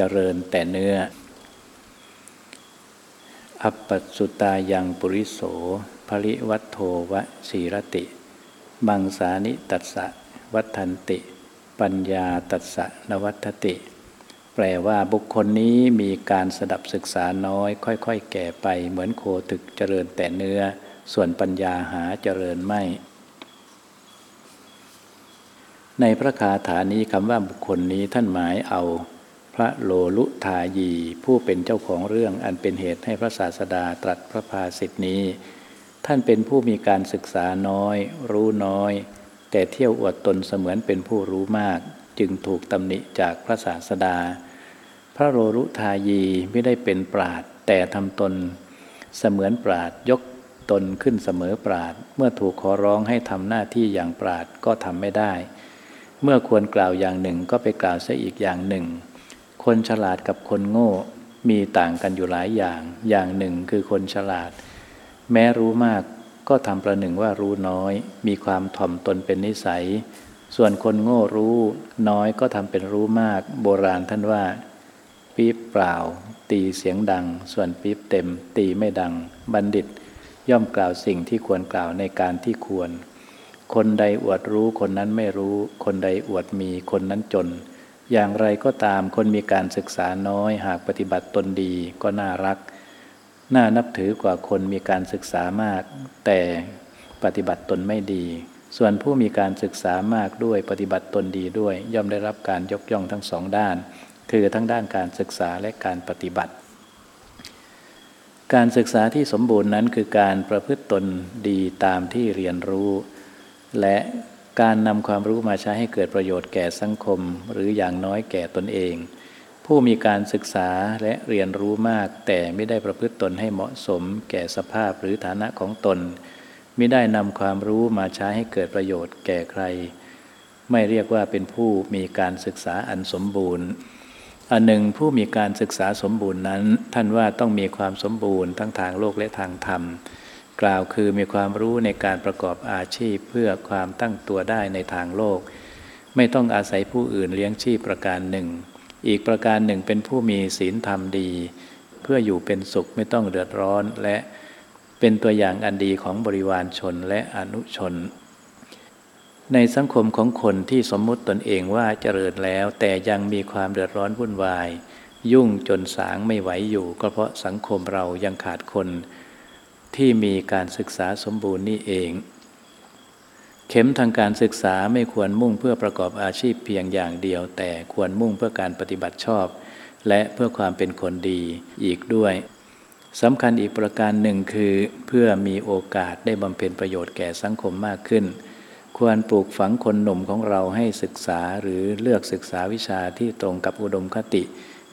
เจริญแต่เนื้อ อัปปสุตายังปุริโสภริวัตโทวสีรติ บังสานิตัสสะวัฏันติ ปัญญาตัสสะนวัตติ แปลว่าบุคคลนี้มีการสดับศึกษาน้อย ค่อยๆ แก่ไปเหมือนโคถึกเจริญแต่เนื้อ ส่วนปัญญาหาเจริญไม่ในพระคาถานี้คำว่าบุคคลนี้ท่านหมายเอา พระโลลุทายี ผู้เป็นเจ้าของเรื่องอันเป็นเหตุให้พระศาสดาตรัสพระภาสิทธินี้ ท่านเป็นผู้มีการศึกษาน้อย รู้น้อย แต่เที่ยวอวดตนเสมือนเป็นผู้รู้มาก จึงถูกตำหนิจากพระศาสดา พระโรรุทายีไม่ได้เป็นปราดแต่ทำตน เสมือนปราดยกตนขึ้นเสมอปราดเมื่อถูกขอร้องให้ทำหน้าที่อย่างปราดก็ทำไม่ได้ เมื่อควรกล่าวอย่างหนึ่งก็ไปกล่าวซะอีกอย่างหนึ่ง คนฉลาดกับคนโง่มีต่างกันอยู่หลายอย่าง อย่างหนึ่งคือคนฉลาด แม้รู้มากก็ทำประหนึ่งว่ารู้น้อย มีความถ่อมตนเป็นนิสัย ส่วนคนโง่รู้น้อยก็ทำเป็นรู้มาก โบราณท่านว่า ปี๊บเปล่า ตีเสียงดัง ส่วนปี๊บเต็ม ตีไม่ดัง บัณฑิต ย่อมกล่าวสิ่งที่ควรกล่าวในการที่ควร คนใดอวดรู้คนนั้นไม่รู้ คนใดอวดมีคนนั้นจน อย่างไรก็ตามคนมีการศึกษาน้อยหากปฏิบัติตนดีก็น่ารัก น่านับถือกว่าคนมีการศึกษามาก แต่ปฏิบัติตนไม่ดี ส่วนผู้มีการศึกษามากด้วยปฏิบัติตนดีด้วย ย่อมได้รับการยกย่องทั้งสองด้าน คือทั้งด้านการศึกษาและการปฏิบัติ การศึกษาที่สมบูรณ์นั้นคือการประพฤติตนดีตามที่เรียนรู้ และ การนำความรู้มาใช้ให้เกิดประโยชน์แก่สังคม หรืออย่างน้อยแก่ตนเอง ผู้มีการศึกษาและเรียนรู้มาก แต่ไม่ได้ประพฤติตนให้เหมาะสม แก่สภาพหรือฐานะของตนไม่ได้นำความรู้มาใช้ให้เกิดประโยชน์แก่ใคร ไม่เรียกว่าเป็นผู้มีการศึกษาอันสมบูรณ์อันหนึ่งผู้มีการศึกษาสมบูรณ์นั้น ท่านว่าต้องมีความสมบูรณ์ทั้งทางโลกและทางธรรม กล่าวคือมีความรู้ในการประกอบอาชีพเพื่อความตั้งตัวได้ในทางโลก ไม่ต้องอาศัยผู้อื่นเลี้ยงชีพประการหนึ่ง อีกประการหนึ่งเป็นผู้มีศีลธรรมดี เพื่ออยู่เป็นสุขไม่ต้องเดือดร้อนและเป็นตัวอย่างอันดีของบริวารชนและอนุชน ในสังคมของคนที่สมมุติตนเองว่าเจริญแล้ว แต่ยังมีความเดือดร้อนวุ่นวาย ยุ่งจนสางไม่ไหวอยู่ ก็เพราะสังคมเรายังขาดคน ที่มีการศึกษาสมบูรณ์นี่เอง เข็มทางการศึกษาไม่ควรมุ่งเพื่อประกอบอาชีพเพียงอย่างเดียว แต่ควรมุ่งเพื่อการปฏิบัติชอบ และเพื่อความเป็นคนดีอีกด้วยสำคัญอีกประการหนึ่งคือ เพื่อมีโอกาสได้บำเพ็ญประโยชน์แก่สังคมมากขึ้น ควรปลูกฝังคนหนุ่มของเราให้ศึกษาหรือเลือกศึกษาวิชาที่ตรงกับอุดมคติ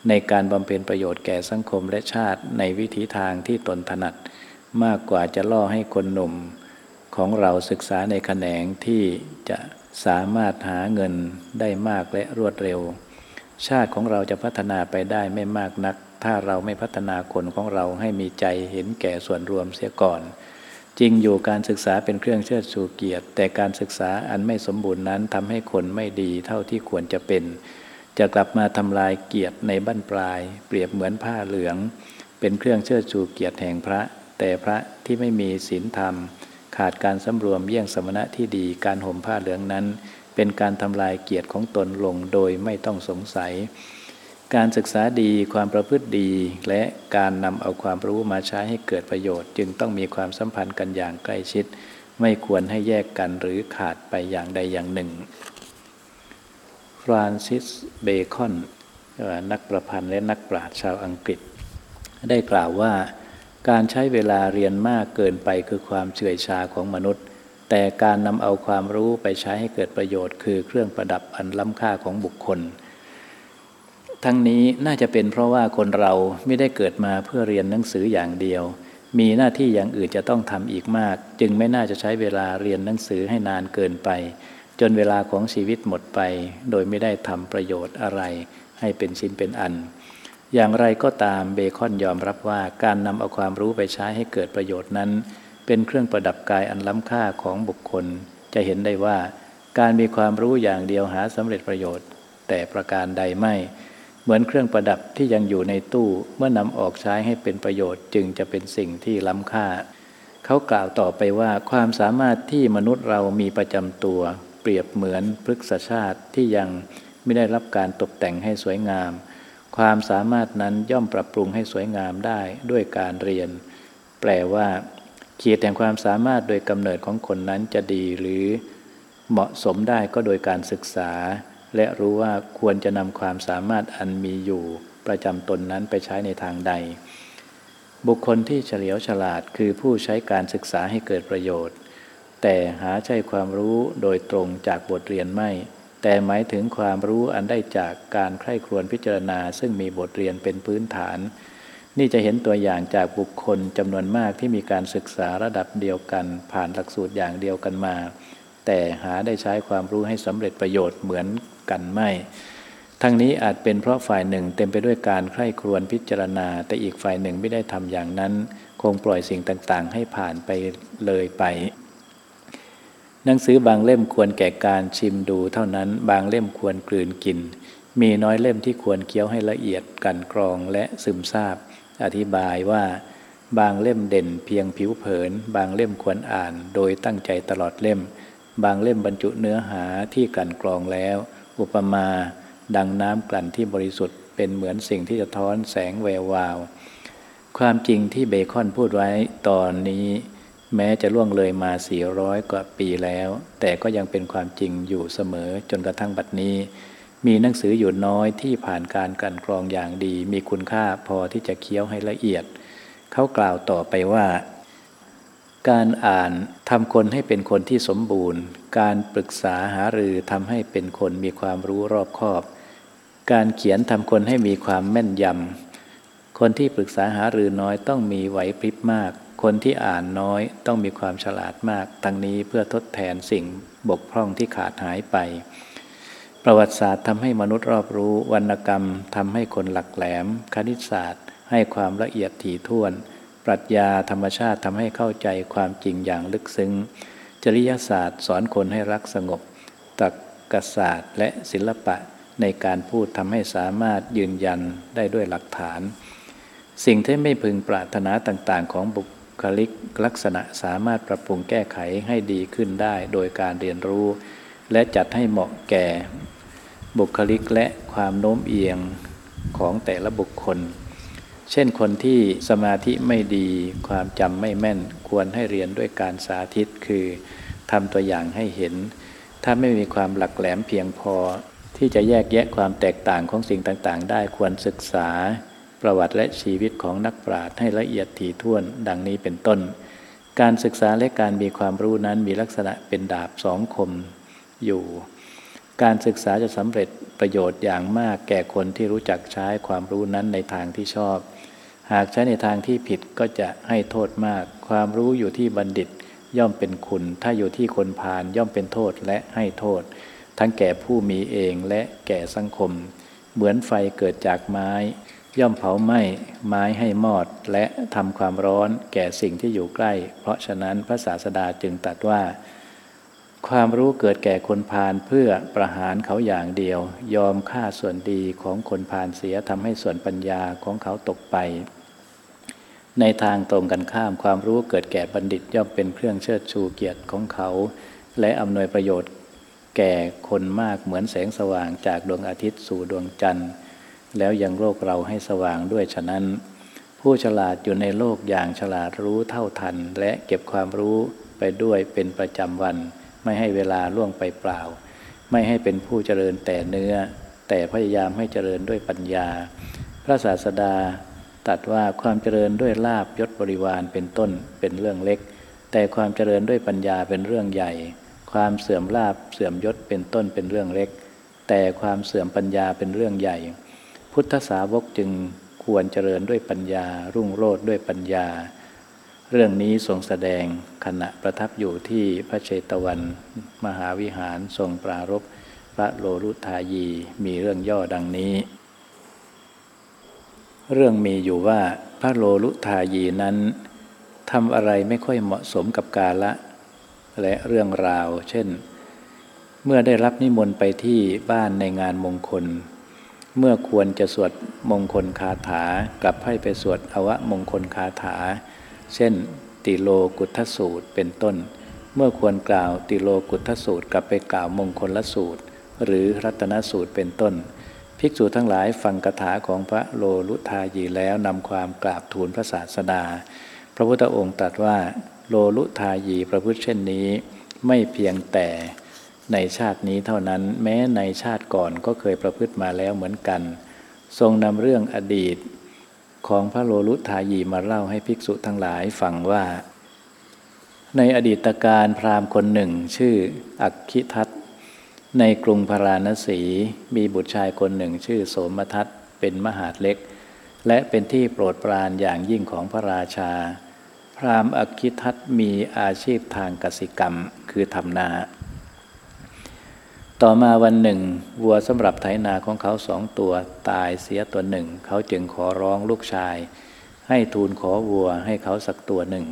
ในการบำเพ็ญประโยชน์แก่สังคมและชาติในวิถีทางที่ตนถนัด มากกว่าจะล่อให้คนหนุ่มของเราศึกษาในแขนงที่จะสามารถหาเงินได้มากและรวดเร็ว ชาติของเราจะพัฒนาไปได้ไม่มากนัก ถ้าเราไม่พัฒนาคนของเราให้มีใจเห็นแก่ส่วนรวมเสียก่อน จริงอยู่การศึกษาเป็นเครื่องเชิดชูเกียรติ แต่การศึกษาอันไม่สมบูรณ์นั้นทำให้คนไม่ดีเท่าที่ควรจะเป็น จะกลับมาทำลายเกียรติในบั้นปลาย เปรียบเหมือนผ้าเหลือง เป็นเครื่องเชิดชูเกียรติแห่งพระ แต่พระที่ไม่มีศีลธรรม ขาดการสำรวมเยี่ยงสมณะที่ดีการห่มผ้าเหลืองนั้น เป็นการทำลายเกียรติของตนลงโดยไม่ต้องสงสัย การศึกษาดีความประพฤติดี และการนำเอาความรู้มาใช้ให้เกิดประโยชน์ จึงต้องมีความสัมพันธ์กันอย่างใกล้ชิด ไม่ควรให้แยกกันหรือขาดไปอย่างใดอย่างหนึ่งฟรานซิสเบคอนนักประพันธ์และนักปราชญ์ชาวอังกฤษ ได้กล่าวว่า การใช้เวลาเรียนมากเกินไปคือความเฉื่อยชาของมนุษย์ แต่การนำเอาความรู้ไปใช้ให้เกิดประโยชน์ คือเครื่องประดับอันล้ำค่าของบุคคล ทั้งนี้น่าจะเป็นเพราะว่าคนเราไม่ได้เกิดมาเพื่อเรียนหนังสืออย่างเดียว มีหน้าที่อย่างอื่นจะต้องทำอีกมาก จึงไม่น่าจะใช้เวลาเรียนหนังสือให้นานเกินไป จนเวลาของชีวิตหมดไป โดยไม่ได้ทำประโยชน์อะไร ให้เป็นชิ้นเป็นอัน อย่างไรก็ตามเบคอนยอมรับว่าการนำเอาความรู้ไปใช้ให้เกิดประโยชน์นั้น เป็นเครื่องประดับกายอันล้ำค่าของบุคคล จะเห็นได้ว่า การมีความรู้อย่างเดียวหาสำเร็จประโยชน์ แต่ประการใดไม่ เหมือนเครื่องประดับที่ยังอยู่ในตู้เมื่อนำออกใช้ให้เป็นประโยชน์ จึงจะเป็นสิ่งที่ล้ำค่า เขากล่าวต่อไปว่าความสามารถที่มนุษย์เรามีประจำตัว เปรียบเหมือนพฤกษชาติที่ยังไม่ได้รับการตกแต่งให้สวยงาม ความสามารถนั้นย่อมปรับปรุงให้สวยงามได้ด้วยการเรียน แปลว่าขีดแห่งความสามารถโดยกำเนิดของคนนั้นจะดีหรือเหมาะสมได้ก็โดยการศึกษา และรู้ว่าควรจะนำความสามารถอันมีอยู่ ประจำตนนั้นไปใช้ในทางใด บุคคลที่เฉลียวฉลาดคือผู้ใช้การศึกษาให้เกิดประโยชน์ แต่หาใช่ความรู้โดยตรงจากบทเรียนไม่ แต่หมายถึงความรู้อันได้จากการใคร่ครวญพิจารณา ซึ่งมีบทเรียนเป็นพื้นฐาน นี่จะเห็นตัวอย่างจากบุคคลจำนวนมากที่มีการศึกษาระดับเดียวกัน ผ่านหลักสูตรอย่างเดียวกันมา แต่หาได้ใช้ความรู้ให้สำเร็จประโยชน์เหมือนกันไม่ ทั้งนี้อาจเป็นเพราะฝ่ายหนึ่งเต็มไปด้วยการใคร่ครวญพิจารณา แต่อีกฝ่ายหนึ่งไม่ได้ทำอย่างนั้น คงปล่อยสิ่งต่างๆ ให้ผ่านไปเลยไป หนังสือบางเล่มควรแก่การชิมดูเท่านั้นบางเล่มควรกลืนกิน มีน้อยเล่มที่ควรเคี้ยวให้ละเอียดกันกรองและซึมซาบ อธิบายว่า บางเล่มเด่นเพียงผิวเผิน บางเล่มควรอ่านโดยตั้งใจตลอดเล่ม บางเล่มบรรจุเนื้อหาที่กลั่นกรองแล้ว อุปมา ดังน้ำกลั่นที่บริสุทธิ์เป็นเหมือนสิ่งที่จะท้อนแสงแวววาว ความจริงที่เบคอนพูดไว้ตอนนี้ แม้จะล่วงเลยมา 400 กว่าปีแล้ว แต่ก็ยังเป็นความจริงอยู่เสมอจนกระทั่งบัดนี้ มีหนังสืออยู่น้อยที่ผ่านการกลั่นกรองอย่างดี มีคุณค่าพอที่จะเคี้ยวให้ละเอียด เขากล่าวต่อไปว่า การอ่านทำคนให้เป็นคนที่สมบูรณ์ การปรึกษาหารือทำให้เป็นคนมีความรู้รอบคอบ การเขียนทำคนให้มีความแม่นยำคนที่ปรึกษาหารือน้อยต้องมีไหวพริบมาก คนที่อ่านน้อยต้องมีความฉลาดมากทั้งนี้เพื่อทดแทนสิ่งบกพร่องที่ขาดหายไป ประวัติศาสตร์ทำให้มนุษย์รอบรู้ วรรณกรรมทำให้คนหลักแหลม คณิตศาสตร์ ให้ความละเอียดถี่ถ้วน ปรัชญาธรรมชาติทำให้เข้าใจความจริงอย่างลึกซึ้ง จริยศาสตร์สอนคนให้รักสงบตรรกศาสตร์และศิลปะในการพูดทำให้สามารถยืนยันได้ด้วยหลักฐาน สิ่งที่ไม่พึงปรารถนาต่างๆของบุค คลิกลักษณะสามารถปรับปรุงแก้ไขให้ดีขึ้นได้ โดยการเรียนรู้ และจัดให้เหมาะแก่ บุคลิกและความโน้มเอียงของแต่ละบุคคล เช่นคนที่สมาธิไม่ดีความจำไม่แม่นควรให้เรียนด้วยการสาธิตคือทำตัวอย่างให้เห็น ถ้าไม่มีความหลักแหลมเพียงพอ ที่จะแยกแยะความแตกต่างของสิ่งต่างๆ ได้ควรศึกษา ประวัติและชีวิตของนักปราชญ์ให้ละเอียดถี่ถ้วนดังนี้เป็นต้น การศึกษาและการมีความรู้นั้นมีลักษณะเป็นดาบสองคมอยู่ การศึกษาจะสำเร็จประโยชน์อย่างมากแก่คนที่รู้จักใช้ความรู้นั้นในทางที่ชอบ หากใช้ในทางที่ผิดก็จะให้โทษมาก ความรู้อยู่ที่บัณฑิตย่อมเป็นคุณ ถ้าอยู่ที่คนพาลย่อมเป็นโทษและให้โทษ ทั้งแก่ผู้มีเองและแก่สังคม เหมือนไฟเกิดจากไม้ ย่อมเผาไหม้ไม้ให้มอดและทำความร้อนแก่สิ่งที่อยู่ใกล้ เพราะฉะนั้นพระศาสดาจึงตรัสว่า ความรู้เกิดแก่คนพาลเพื่อประหารเขาอย่างเดียว ยอมฆ่าส่วนดีของคนพาลเสียทำให้ส่วนปัญญาของเขาตกไป ในทางตรงกันข้ามความรู้เกิดแก่บัณฑิตย่อมเป็นเครื่องเชิดชูเกียรติของเขา และอำนวยประโยชน์แก่คนมากเหมือนแสงสว่างจากดวงอาทิตย์สู่ดวงจันทร์ แล้วยังโลกเราให้สว่างด้วยฉะนั้น ผู้ฉลาดอยู่ในโลกอย่างฉลาดรู้เท่าทัน และเก็บความรู้ไปด้วยเป็นประจำวัน ไม่ให้เวลาล่วงไปเปล่า ไม่ให้เป็นผู้เจริญแต่เนื้อ แต่พยายามให้เจริญด้วยปัญญา พระศาสดาตัดว่าความเจริญด้วยลาบยศบริวารเป็นต้นเป็นเรื่องเล็ก แต่ความเจริญด้วยปัญญาเป็นเรื่องใหญ่ ความเสื่อมลาบเสื่อมยศเป็นต้นเป็นเรื่องเล็ก แต่ความเสื่อมปัญญาเป็นเรื่องใหญ่ พุทธสาวกจึงควรเจริญด้วยปัญญา รุ่งโรดด้วยปัญญา เรื่องนี้ทรงแสดงขณะประทับอยู่ที่พระเชตวัน มหาวิหารทรงปรารบพระโลรุทายีมีเรื่องย่อดังนี้ เรื่องมีอยู่ว่าพระโลลุทายีนั้นทำอะไรไม่ค่อยเหมาะสมกับกาละ และเรื่องราว เช่น เมื่อได้รับนิมนต์ไปที่บ้านในงานมงคล เมื่อควรจะสวดมงคลคาถากลับให้ไปสวดอวะมงคลคาถา เช่น ติโลกุทสูตรเป็นต้น เมื่อควรกล่าวติโลกุทสูตรกลับไปกล่าวมงคลละสูตร หรือรัตนสูตรเป็นต้น ภิกษุทั้งหลายฟังคาถาของพระโลลุทายีแล้วนำความกราบทูลพระศาสดา พระพุทธองค์ตรัสว่า โลลุทายีประพฤติเช่นนี้ ไม่เพียงแต่ ในชาตินี้เท่านั้นแม้ในชาติก่อนก็เคยประพฤติมาแล้วเหมือนกัน ทรงนำเรื่องอดีตของพระโลลุทายีมาเล่าให้ภิกษุทั้งหลายฟังว่า ในอดีตการพราหมณ์คนหนึ่งชื่ออักขิทัตในกรุงพาราณสี มีบุตรชายคนหนึ่งชื่อโสมทัตเป็นมหาดเล็ก และเป็นที่โปรดปรานอย่างยิ่งของพระราชา พราหมณ์อักขิทัตมีอาชีพทางกสิกรรมคือทำนา ต่อมาวันหนึ่ง วัวสำหรับไถนาของเขาสองตัวตายเสียตัวหนึ่ง เขาจึงขอร้องลูกชาย ให้ทูลขอวัวให้เขาสักตัวหนึ่ง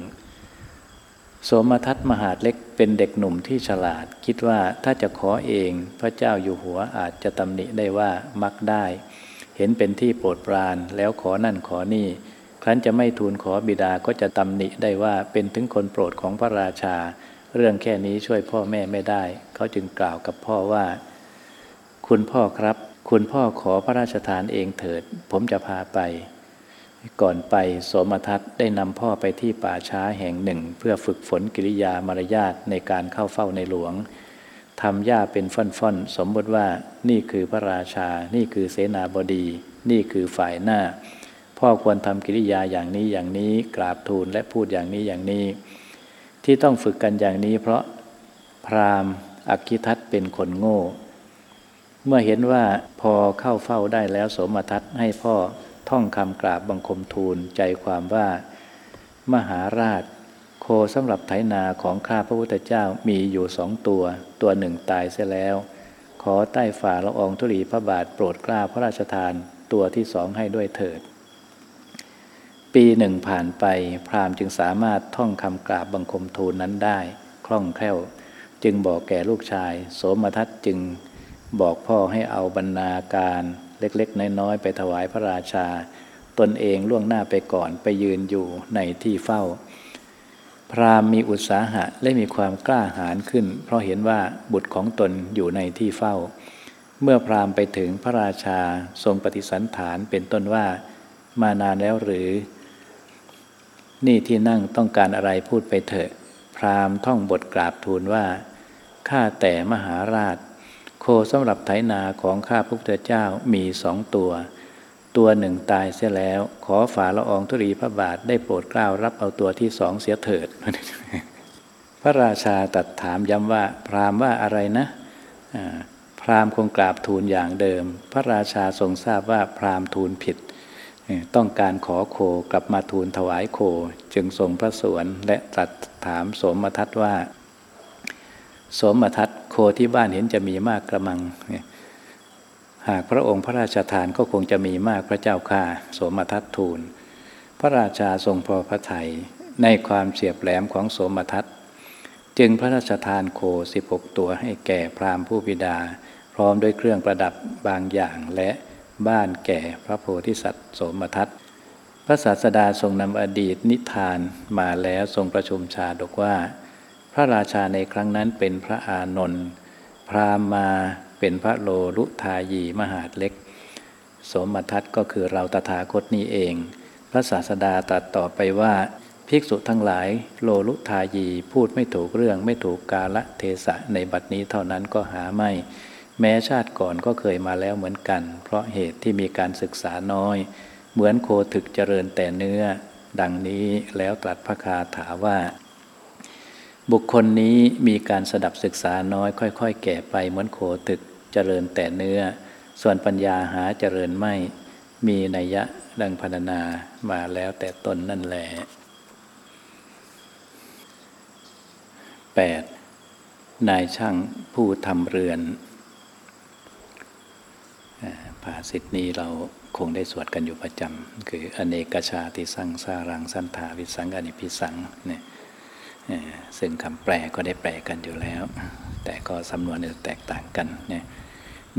โสมทัตมหาดเล็กเป็นเด็กหนุ่มที่ฉลาด คิดว่าถ้าจะขอเองพระเจ้าอยู่หัวอาจจะตำหนิได้ว่ามักได้ เห็นเป็นที่โปรดปรานแล้วขอนั่นขอนี่ ครั้นจะไม่ทูลขอบิดาก็จะตำหนิได้ว่าเป็นถึงคนโปรดของพระราชา เรื่องแค่นี้ช่วยพ่อแม่ไม่ได้ เขาจึงกล่าวกับพ่อว่า คุณพ่อครับ คุณพ่อขอพระราชทานเองเถิด ผมจะพาไป ก่อนไปสมทัตได้นำพ่อไปที่ป่าช้าแห่งหนึ่ง เพื่อฝึกฝนกิริยามารยาทในการเข้าเฝ้าในหลวงทำหญ้าเป็นฟ่อนๆ สมมติว่านี่คือพระราชา นี่คือเสนาบดี นี่คือฝ่ายหน้า พ่อควรทำกิริยาอย่างนี้อย่างนี้ กราบทูลและพูดอย่างนี้อย่างนี้ ที่ต้องฝึกกันอย่างนี้ เพราะพราหมณ์อักขิทัตเป็นคนโง่ เมื่อเห็นว่าพอเข้าเฝ้าได้แล้วสมทัตให้พ่อท่องคำกราบบังคมทูลใจความว่า มหาราช โคสำหรับไถนาของข้าพระพุทธเจ้ามีอยู่สองตัว ตัวหนึ่งตายเสียแล้ว ขอใต้ฝ่าละอองธุลีพระบาทโปรดกล้าพระราชทานตัวที่สองให้ด้วยเถิด ปีหนึ่งผ่านไป พราหมณ์จึงสามารถท่องคำกราบบังคมทูลนั้นได้ คล่องแคล่ว จึงบอกแก่ลูกชาย โสมทัตจึงบอกพ่อให้เอาบรรณาการเล็กๆ น้อยๆ ไปถวายพระราชา ตนเองล่วงหน้าไปก่อนไปยืนอยู่ในที่เฝ้า พราหมณ์มีอุตสาหะและมีความกล้าหาญขึ้น เพราะเห็นว่าบุตรของตนอยู่ในที่เฝ้า เมื่อพราหมณ์ไปถึงพระราชาทรงปฏิสันฐานเป็นต้นว่า มานานแล้วหรือ นี่ที่นั่งต้องการอะไรพูดไปเถอะ พราหมณ์ท่องบทกราบทูลว่าข้าแต่มหาราช โคสำหรับไถนาของข้าพระพุทธเจ้ามีสองตัว ตัวหนึ่งตายเสียแล้ว ขอฝ่าละอองธุรีพระบาทได้โปรดกล้าวรับเอาตัวที่สองเสียเถิด พระราชาตัดถามย้ำว่า พราหมณ์ว่าอะไรนะพราหมณ์คงกราบทูลอย่างเดิม พระราชาทรงทราบว่าพราหมณ์ทูลผิด ต้องการขอโคกลับมาทูลถวายโค จึงทรงพระสวนและตรัสถามสมทัตว่า สมทัตโคที่บ้านเห็นจะมีมากกระมัง หากพระองค์พระราชทานก็คงจะมีมากพระเจ้าข้าสมทัตทูล พระราชาทรงพอพระทัยในความเฉียบแหลมของสมทัตจึงพระราชทานโคสิบหกตัวให้แก่พราหมณ์ผู้พิดา พร้อมด้วยเครื่องประดับบางอย่างและ บ้านแก่พระโพธิสัตว์โสมทัตพระศาสดาทรงนำอดีตนิทานมาแล้วทรงประชุมชาดกว่า พระราชาในครั้งนั้นเป็นพระอานนท์พรามาเป็นพระโลลุทายีมหาดเล็ก สมทัตก็คือเราตถาคตนี้เอง พระศาสดาตรัสต่อไปว่าภิกษุทั้งหลายโลลุทายีพูดไม่ถูกเรื่องไม่ถูกกาละเทศะในบัดนี้เท่านั้นก็หาไม่ แม้ชาติก่อนก็เคยมาแล้วเหมือนกัน เพราะเหตุที่มีการศึกษาน้อย เหมือนโคถึกเจริญแต่เนื้อ ดังนี้แล้วตรัสพระคาถาว่า บุคคลนี้มีการสดับศึกษาน้อย ค่อย ๆ แก่ไปเหมือนโคถึกเจริญแต่เนื้อ ส่วนปัญญาหาเจริญไม่ มีนัยยะดังพรรณนามาแล้วแต่ตนนั่นแหละ 8. นายช่างผู้ทำเรือน ภาสิทธินี้เราคงได้สวดกันอยู่ประจำคืออเนกชาติสังสารังสันธาวิสังอนิพิสังเนี่ยซึ่งคำแปลก็ได้แปลกันอยู่แล้ว แต่ก็สำนวนแตกต่างกันเนี่ย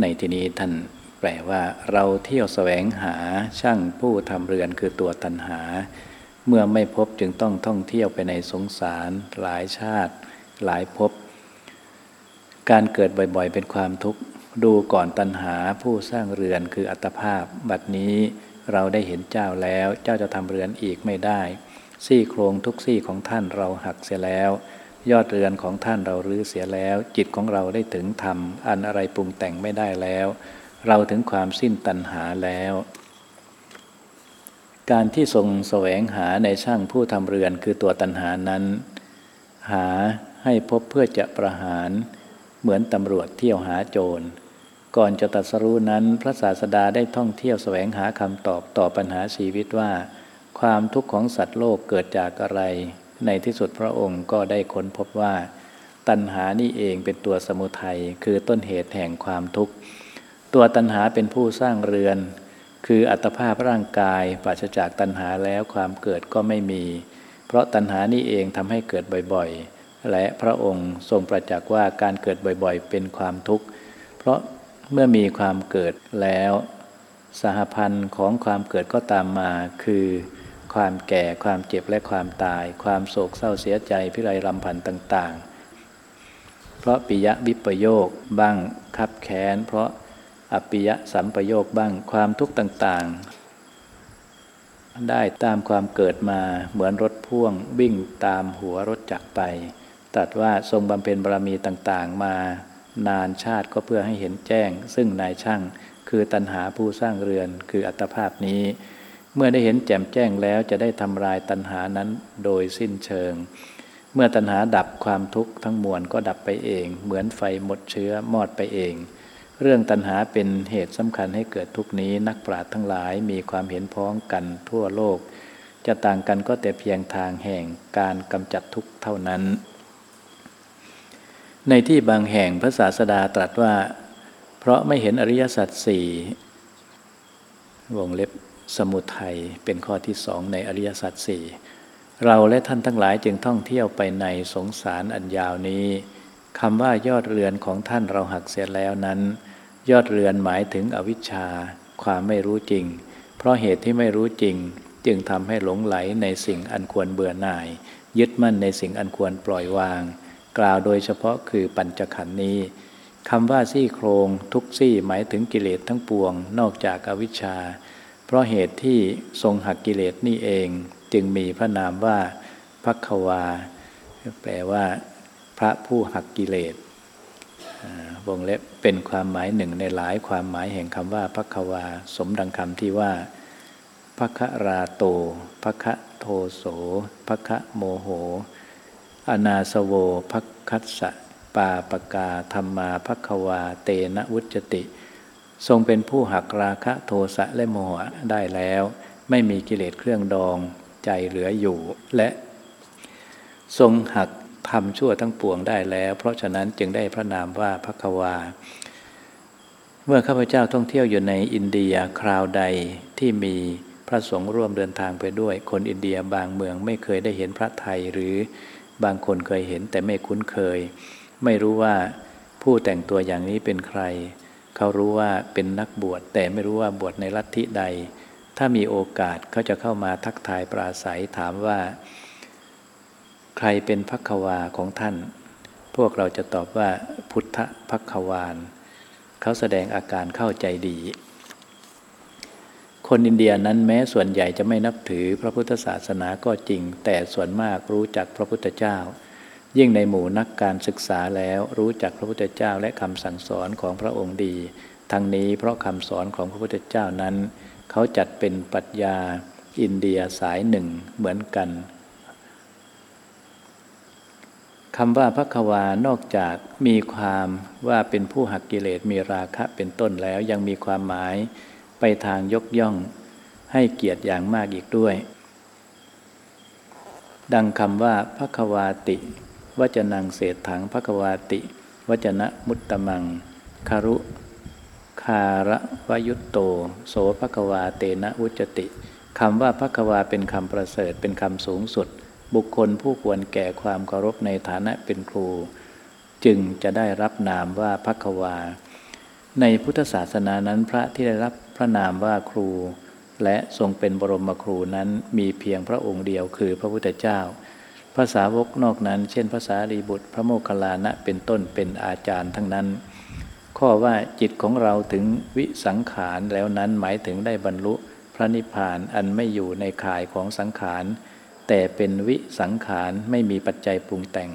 ในที่นี้ท่านแปลว่า เราเที่ยวแสวงหาช่างผู้ทำเรือนคือตัวตัณหา เมื่อไม่พบจึงต้องท่องเที่ยวไปในสงสารหลายชาติ หลายภพการเกิดบ่อยๆ เป็นความทุกข์ ดูก่อนตัณหาผู้สร้างเรือนคืออัตภาพ บัดนี้เราได้เห็นเจ้าแล้ว เจ้าจะทำเรือนอีกไม่ได้ ซี่โครงทุกซี่ของท่านเราหักเสียแล้ว ยอดเรือนของท่านเรารื้อเสียแล้ว จิตของเราได้ถึงธรรมอันอะไรปรุงแต่งไม่ได้แล้ว เราถึงความสิ้นตัณหาแล้ว การที่ทรงแสวงหาในช่างผู้ทำเรือนคือตัวตัณหานั้น หาให้พบเพื่อจะประหาร เหมือนตำรวจเที่ยวหาโจร ก่อนจะตัดสรู้นั้นพระศาสดาได้ท่องเที่ยวแสวงหาคำตอบต่อปัญหาชีวิตว่า ความทุกข์ของสัตว์โลกเกิดจากอะไร ในที่สุดพระองค์ก็ได้ค้นพบว่า ตัณหานี่เองเป็นตัวสมุทัยคือต้นเหตุแห่งความทุกข์ ตัวตัณหาเป็นผู้สร้างเรือน คืออัตภาพร่างกายปราศจากตัณหาแล้วความเกิดก็ไม่มี เพราะตัณหานี่เองทำให้เกิดบ่อยๆ และพระองค์ทรงประจักษ์ว่าการเกิดบ่อยๆ เป็นความทุกข์ เพราะ เมื่อมีความเกิดแล้ว สหพันธ์ของความเกิดก็ตามมา คือความแก่ความเจ็บและความตาย ความโศกเศร้าเสียใจพิไรรำพันต่าง ๆ เพราะปิยะวิปโยคบ้างคับแค้น เพราะอปิยะสัมปโยคบ้างความทุกข์ต่างๆ ได้ตามความเกิดมาเหมือนรถพ่วงวิ่งตามหัวรถจักรไปตัดว่าทรงบำเพ็ญบารมีต่างๆมา นานชาติก็เพื่อให้เห็นแจ้ง ซึ่งนายช่างคือตัณหาผู้สร้างเรือนคืออัตภาพนี้ เมื่อได้เห็นแจ่มแจ้งแล้วจะได้ทำลายตัณหานั้นโดยสิ้นเชิง เมื่อตัณหาดับความทุกข์ทั้งมวลก็ดับไปเอง เหมือนไฟหมดเชื้อมอดไปเอง เรื่องตัณหาเป็นเหตุสำคัญให้เกิดทุกนี้นักปราชญ์ทั้งหลายมีความเห็นพ้องกันทั่วโลก จะต่างกันก็แต่เพียงทางแห่งการกำจัดทุกข์เท่านั้น ในที่บางแห่งพระศาสดาตรัสว่า เพราะไม่เห็นอริยสัจสี่วงเล็บสมุทัยเป็นข้อที่สองในอริยสัจสี่เราและท่านทั้งหลายจึงท่องเที่ยวไปในสงสารอันยาวนี้คำว่ายอดเรือนของท่านเราหักเสียแล้วนั้น ยอดเรือนหมายถึงอวิชชา ความไม่รู้จริง เพราะเหตุที่ไม่รู้จริง จึงทำให้หลงไหลในสิ่งอันควรเบื่อหน่าย ยึดมั่นในสิ่งอันควรปล่อยวาง กล่าวโดยเฉพาะคือปัญจขันธ์นี้คำว่าซี่โครงทุกซี่หมายถึงกิเลสทั้งปวง นอกจากอวิชชา เพราะเหตุที่ทรงหักกิเลสนี่เอง จึงมีพระนามว่าพักวา แปลว่าพระผู้หักกิเลสวงเล็บเป็นความหมายหนึ่งในหลายความหมายแห่งคำว่าพักวา สมดังคำที่ว่าพักราโตพักโทโสพักโมโห อนาสโวภักคัสสะปาปกาธรรมาภัควาเตนะวุจติ ทรงเป็นผู้หักราคะโทสะและโมหะได้แล้ว ไม่มีกิเลสเครื่องดองใจเหลืออยู่ และทรงหักทำชั่วทั้งปวงได้แล้ว เพราะฉะนั้นจึงได้พระนามว่าพักวา เมื่อข้าพเจ้าท่องเที่ยวอยู่ในอินเดียคราวใดที่มีพระสงฆ์ร่วมเดินทางไปด้วย คนอินเดียบางเมืองไม่เคยได้เห็นพระไทยหรือ บางคนเคยเห็นแต่ไม่คุ้นเคย ไม่รู้ว่าผู้แต่งตัวอย่างนี้เป็นใคร เขารู้ว่าเป็นนักบวชแต่ไม่รู้ว่าบวชในลัทธิใด ถ้ามีโอกาสเขาจะเข้ามาทักทายปราศัยถามว่า ใครเป็นพักวาของท่าน พวกเราจะตอบว่าพุทธพักวานเขาแสดงอาการเข้าใจดี คนอินเดียนั้นแม้ส่วนใหญ่จะไม่นับถือพระพุทธศาสนาก็จริง แต่ส่วนมากรู้จักพระพุทธเจ้า ยิ่งในหมู่นักการศึกษาแล้วรู้จักพระพุทธเจ้าและคำสั่งสอนของพระองค์ดี ทั้งนี้เพราะคำสอนของพระพุทธเจ้านั้น เขาจัดเป็นปรัชญาอินเดียสายหนึ่งเหมือนกันคำว่าพระควานอกจากมีความว่าเป็นผู้หักกิเลสมีราคะเป็นต้นแล้วยังมีความหมาย ไปทางยกย่องให้เกียรติอย่างมากอีกด้วย ดังคำว่าพระควาติ วจนังเศษถังพระควาติ วจนะมุตตมัง คารุคาระวยุตโต โสพระควาเตนะวุจติคำว่าพระควาเป็นคำประเสริฐเป็นคำสูงสุด บุคคลผู้ควรแก่ความเคารพในฐานะเป็นครู จึงจะได้รับนามว่าพระควา ในพุทธศาสนานั้นพระที่ได้รับ พระนามว่าครู และทรงเป็นบรมครูนั้นมีเพียงพระองค์เดียวคือพระพุทธเจ้าภาษาวกนอกนั้น เช่นภาษารีบุตร พระโมคคัลลานะเป็นต้นเป็นอาจารย์ทั้งนั้น ข้อว่าจิตของเราถึงวิสังขารแล้วนั้นหมายถึงได้บรรลุพระนิพพานอันไม่อยู่ในข่ายของสังขาร แต่เป็นวิสังขารไม่มีปัจจัยปรุงแต่ง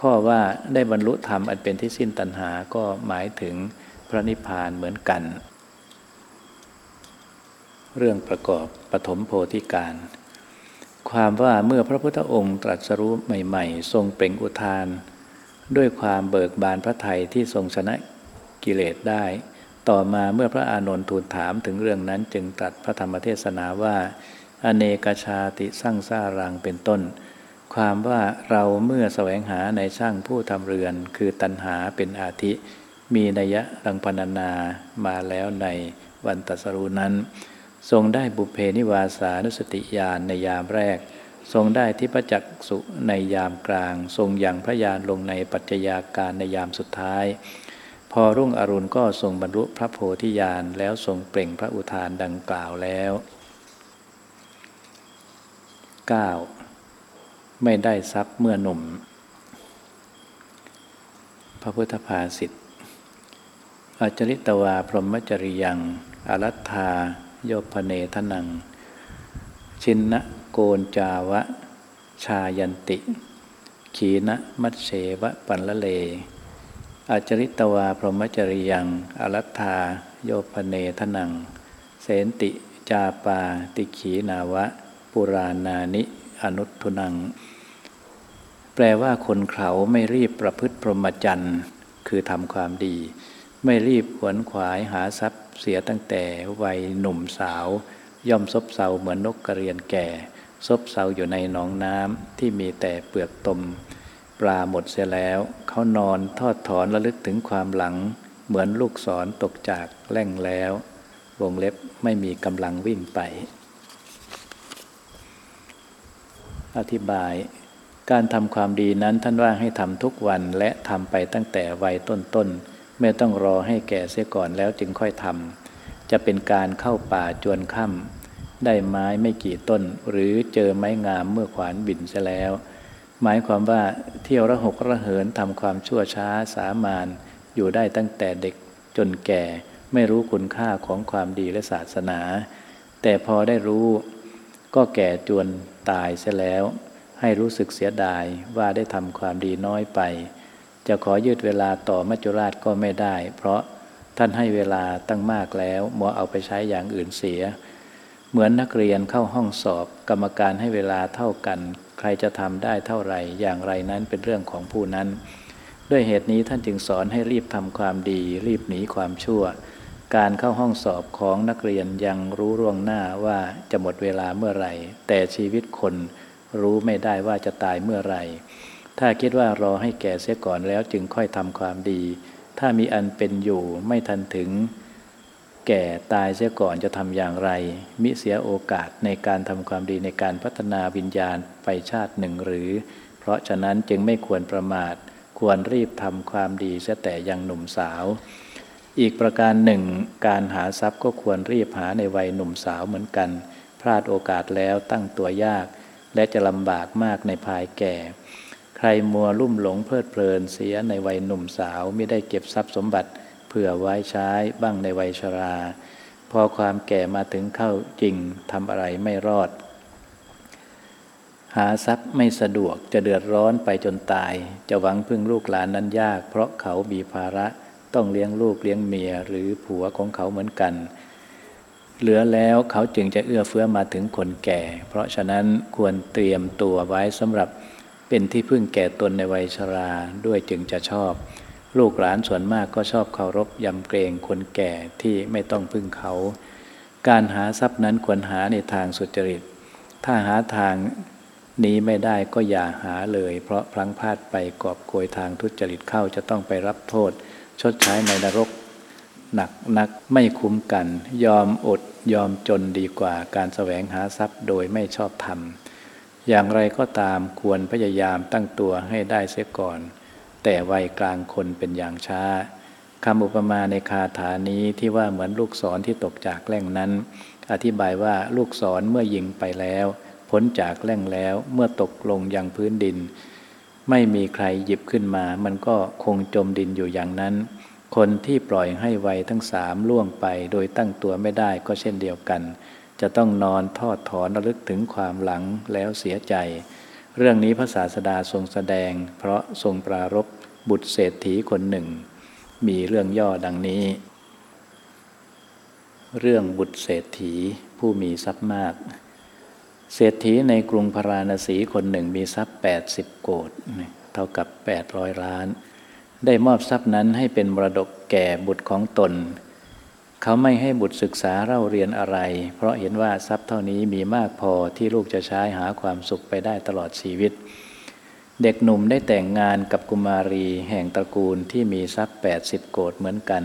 ข้อว่าได้บรรลุธรรมอันเป็นที่สิ้นตัณหาก็หมายถึงพระนิพพานเหมือนกัน เรื่องประกอบปฐมโพธิการ ความว่าเมื่อพระพุทธองค์ตรัสรู้ใหม่ๆ ทรงเปล่งอุทาน ด้วยความเบิกบานพระไทยที่ทรงชนะกิเลสได้ ต่อมาเมื่อพระอานนท์ทูลถามถึงเรื่องนั้นจึงตรัสพระธรรมเทศนาว่า อเนกชาติสร้างซารังเป็นต้น ความว่าเราเมื่อแสวงหาในช่างผู้ทำเรือน คือตัณหาเป็นอาทิ มีนัยะรังพนานามาแล้วในวันตัสรู้นั้น ทรงได้บุเพนิวาสานุสติญาณในยามแรก ทรงได้ทิพจักสุในยามกลาง ทรงยังพระญาณลงในปัจจยาการในยามสุดท้าย พอรุ่งอรุณก็ทรงบรรลุพระโพธิญาณแล้วทรงเปล่งพระอุทานดังกล่าวแล้ว 9. ไม่ได้ทรัพย์เมื่อหนุ่ม พระพุทธภาษิตอจริตวาพรหมจริยังอรัตธา โยพเนทนัง ชินนะโกนจาวะ ชายันติ ขีนะมัตเสวะปันละเลอาจริตวาพรหมจริยังอรัตธาโยพเนทนัง เสนติจาปาติขีนาวะ ปุรานานิอนุทุนัง แปลว่าคนเขาไม่รีบประพฤติพรหมจรรย์ คือทำความดี ไม่รีบขวนขวายหาทรัพย์ เสียตั้งแต่วัยหนุ่มสาว ย่อมซบเซาเหมือนนกกระเรียนแก่ ซบเซาอยู่ในหนองน้ำที่มีแต่เปลือกตม ปลาหมดเสียแล้วเขานอนทอดถอนระลึกถึงความหลัง เหมือนลูกศรตกจากแล่งแล้ว วงเล็บไม่มีกำลังวิ่งไป อธิบายการทำความดีนั้นท่านว่าให้ทำทุกวันและทำไปตั้งแต่วัยต้นๆ ไม่ต้องรอให้แก่เสียก่อนแล้วจึงค่อยทำจะเป็นการเข้าป่าจวนค่ำได้ไม้ไม่กี่ต้น หรือเจอไม้งามเมื่อขวานบินเสียแล้ว หมายความว่าเที่ยวระหกระเหินทำความชั่วช้าสามานอยู่ได้ตั้งแต่เด็กจนแก่ไม่รู้คุณค่าของความดีและศาสนา แต่พอได้รู้ก็แก่จวนตายเสียแล้ว ให้รู้สึกเสียดายว่าได้ทำความดีน้อยไป จะขอยืดเวลาต่อมัจจุราชก็ไม่ได้ เพราะท่านให้เวลาตั้งมากแล้วมัวเอาไปใช้อย่างอื่นเสีย เหมือนนักเรียนเข้าห้องสอบ กรรมการให้เวลาเท่ากัน ใครจะทำได้เท่าไหร่อย่างไรนั้นเป็นเรื่องของผู้นั้น ด้วยเหตุนี้ท่านจึงสอนให้รีบทำความดี รีบหนีความชั่ว การเข้าห้องสอบของนักเรียนยังรู้ร่วงหน้าว่าจะหมดเวลาเมื่อไหร่ แต่ชีวิตคนรู้ไม่ได้ว่าจะตายเมื่อไหร่ ถ้าคิดว่ารอให้แก่เสียก่อนแล้วจึงค่อยทำความดี ถ้ามีอันเป็นอยู่ไม่ทันถึง แก่ตายเสียก่อนจะทำอย่างไร มิเสียโอกาสในการทำความดีในการพัฒนาวิญญาณไปชาติหนึ่งหรือ เพราะฉะนั้นจึงไม่ควรประมาท ควรรีบทำความดีเสียแต่ยังหนุ่มสาว อีกประการหนึ่ง การหาทรัพย์ก็ควรรีบหาในวัยหนุ่มสาวเหมือนกัน พลาดโอกาสแล้วตั้งตัวยาก และจะลำบากมากในภายแก่ รมัวลุ่มหลงเพลิดเพลินเสียในวัยหนุ่มสาวไม่ได้เก็บทรัพย์สมบัติเผื่อไว้ใช้บ้างในวัยชรา พอความแก่มาถึงเข้าจริงทำอะไรไม่รอด หาทรัพย์ไม่สะดวกจะเดือดร้อนไปจนตาย จะหวังพึ่งลูกหลานนั้นยาก เพราะเขามีภาระต้องเลี้ยงลูกเลี้ยงเมียหรือผัวของเขาเหมือนกัน เหลือแล้วเขาจึงจะเอื้อเฟื้อมาถึงคนแก่ เพราะฉะนั้นควรเตรียมตัวไว้สำหรับ เป็นที่พึ่งแก่ตนในวัยชราด้วยจึงจะชอบ ลูกหลานส่วนมากก็ชอบเคารพยำเกรงคนแก่ที่ไม่ต้องพึ่งเขา การหาทรัพย์นั้นควรหาในทางสุจริต ถ้าหาทางนี้ไม่ได้ก็อย่าหาเลย เพราะพลังพลาดไปกอบโกยทางทุจริตเข้าจะต้องไปรับโทษ ชดใช้ในนรกหนักนักไม่คุ้มกัน ยอมอดยอมจนดีกว่าการแสวงหาทรัพย์โดยไม่ชอบธรรม อย่างไรก็ตามควรพยายามตั้งตัวให้ได้เสียก่อน แต่วัยกลางคนเป็นอย่างช้าคำอุปมาในคาถานี้ที่ว่าเหมือนลูกศรที่ตกจากแหล่งนั้น อธิบายว่าลูกศรเมื่อยิงไปแล้ว พ้นจากแหล่งแล้วเมื่อตกลงยังพื้นดิน ไม่มีใครหยิบขึ้นมา มันก็คงจมดินอยู่อย่างนั้น คนที่ปล่อยให้ไวทั้งสามล่วงไปโดยตั้งตัวไม่ได้ก็เช่นเดียวกัน จะต้องนอนทอดถอนระลึกถึงความหลังแล้วเสียใจ เรื่องนี้พระศาสดาทรงแสดง เพราะทรงปรารบบุตรเศรษฐีคนหนึ่ง มีเรื่องย่อดังนี้ เรื่องบุตรเศรษฐีผู้มีทรัพย์มาก เศรษฐีในกรุงพาราณสีคนหนึ่งมีทรัพย์ 80 โกดเท่ากับ 800 ล้าน ได้มอบทรัพย์นั้นให้เป็นมรดกแก่บุตรของตน เขาไม่ให้บุตรศึกษาเล่าเรียนอะไร เพราะเห็นว่าทรัพย์เท่านี้มีมากพอที่ลูกจะใช้หาความสุขไปได้ตลอดชีวิต เด็กหนุ่มได้แต่งงานกับกุมารีแห่งตระกูลที่มีทรัพย์ 80 โกดเหมือนกัน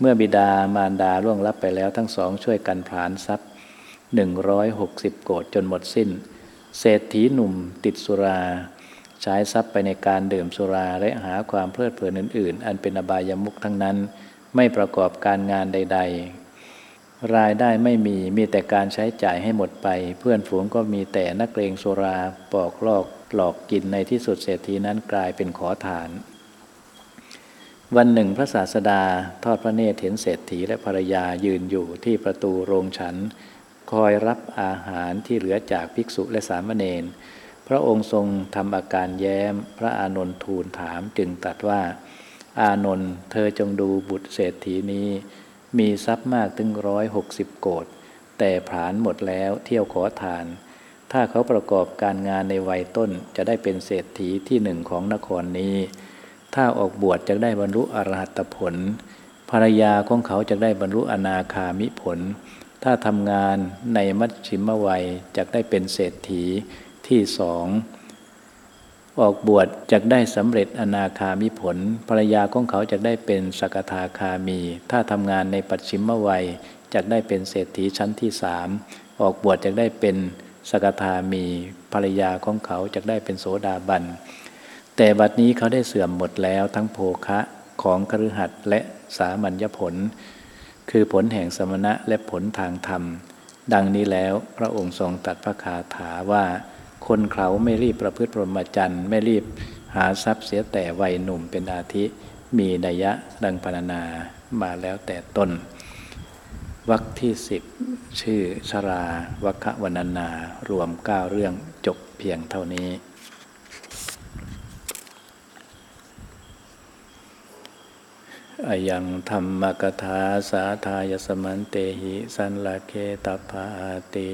เมื่อบิดามารดาล่วงลับไปแล้วทั้งสองช่วยกันผลานทรัพย์ 160 โกดจนหมดสิ้น เศรษฐีหนุ่มติดสุรา ใช้ทรัพย์ไปในการดื่มสุราและหาความเพลิดเพลินอื่น ๆ อันเป็นอบายามุขทั้งนั้น ไม่ประกอบการงานใด ๆ รายได้ไม่มีมีแต่การใช้จ่ายให้หมดไป เพื่อนฝูงก็มีแต่นักเลงสุราปอกลอกหลอกกินในที่สุดเศรษฐีนั้นกลายเป็นขอทาน วันหนึ่งพระศาสดาทอดพระเนตรเห็นเศรษฐีและภรรยายืนอยู่ที่ประตูโรงฉัน คอยรับอาหารที่เหลือจากภิกษุและสามเณรพระองค์ทรงทำอาการแย้ม พระอานนท์ทูลถามจึงตรัสว่า อานนท์เธอจงดูบุตรเศรษฐีนี้ มีทรัพย์มากถึงร้อยหกสิบโกดแต่ผานหมดแล้วเที่ยวขอทาน ถ้าเขาประกอบการงานในวัยต้นจะได้เป็นเศรษฐีที่หนึ่งของนครนี้ ถ้าออกบวชจะได้บรรลุอรหัตผล ภรรยาของเขาจะได้บรรลุอนาคามิผล ถ้าทำงานในมัชชิมวัยจะได้เป็นเศรษฐีที่สอง ออกบวชจะได้สำเร็จอนาคามิผล ภรรยาของเขาจะได้เป็นสกทาคามี ถ้าทำงานในปัจฉิมวัยจะได้เป็นเศรษฐีชั้นที่สามออกบวชจะได้เป็นสกทามี ภรรยาของเขาจะได้เป็นโสดาบัน แต่บัดนี้เขาได้เสื่อมหมดแล้วทั้งโภคะของคฤหัสถ์และสามัญญผล คือผลแห่งสมณะและผลทางธรรม ดังนี้แล้วพระองค์ทรงตัดพระคาถาว่า คนเขาไม่รีบประพฤติพรหมจรรย์ไม่รีบหาทรัพย์เสียแต่วัยหนุ่มเป็นอาทิมีนัยะดังพรรณนามาแล้วแต่ต้นวรรคที่สิบชื่อชราวัควันนารวมเก้าเรื่องจบเพียงเท่านี้ อยังธรรมกถาสาทายสมันเตหิสันลาเคตพาติ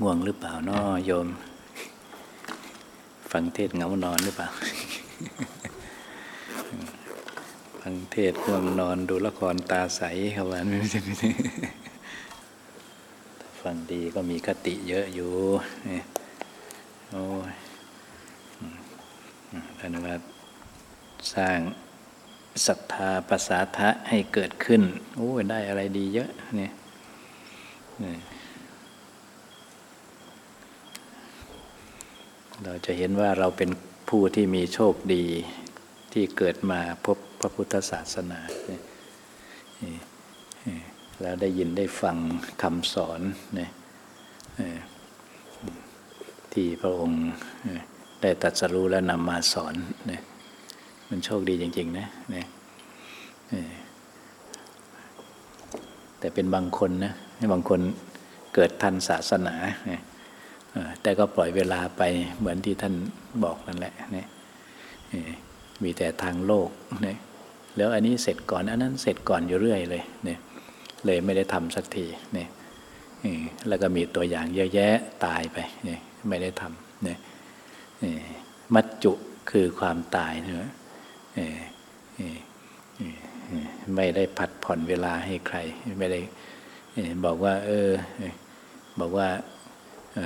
ง่วงหรือเปล่าน้อโยม ฟังเทศเงานอนหรือเปล่า ฟังเทศง่วงนอนดูละครตาใสครับวันฟังดีก็มีคติเยอะอยู่โอ้ยท่านว่าสร้างศรัทธาภาษาทะให้เกิดขึ้น โอ้ยได้อะไรดีเยอะเนี่ย เราจะเห็นว่าเราเป็นผู้ที่มีโชคดีที่เกิดมาพบพระพุทธศาสนา แล้วได้ยินได้ฟังคำสอนที่พระองค์ได้ตัดสรู้และนำมาสอน มันโชคดีจริง ๆ นะแต่เป็นบางคนนะบางคนเกิดทันศาสนา แต่ก็ปล่อยเวลาไปเหมือนที่ท่านบอกนั่นแหละเนี่ยมีแต่ทางโลกเนี่ยแล้วอันนี้เสร็จก่อนอันนั้นเสร็จก่อนอยู่เรื่อยเลยเนี่ยเลยไม่ได้ทำสักทีเนี่ยแล้วก็มีตัวอย่างเยอะแยะตายไปเนี่ยไม่ได้ทำเนี่ยมัจจุคือความตายเนะไม่ได้ผัดผ่อนเวลาให้ใคร ไม่ได้บอกว่า เออ บอกว่า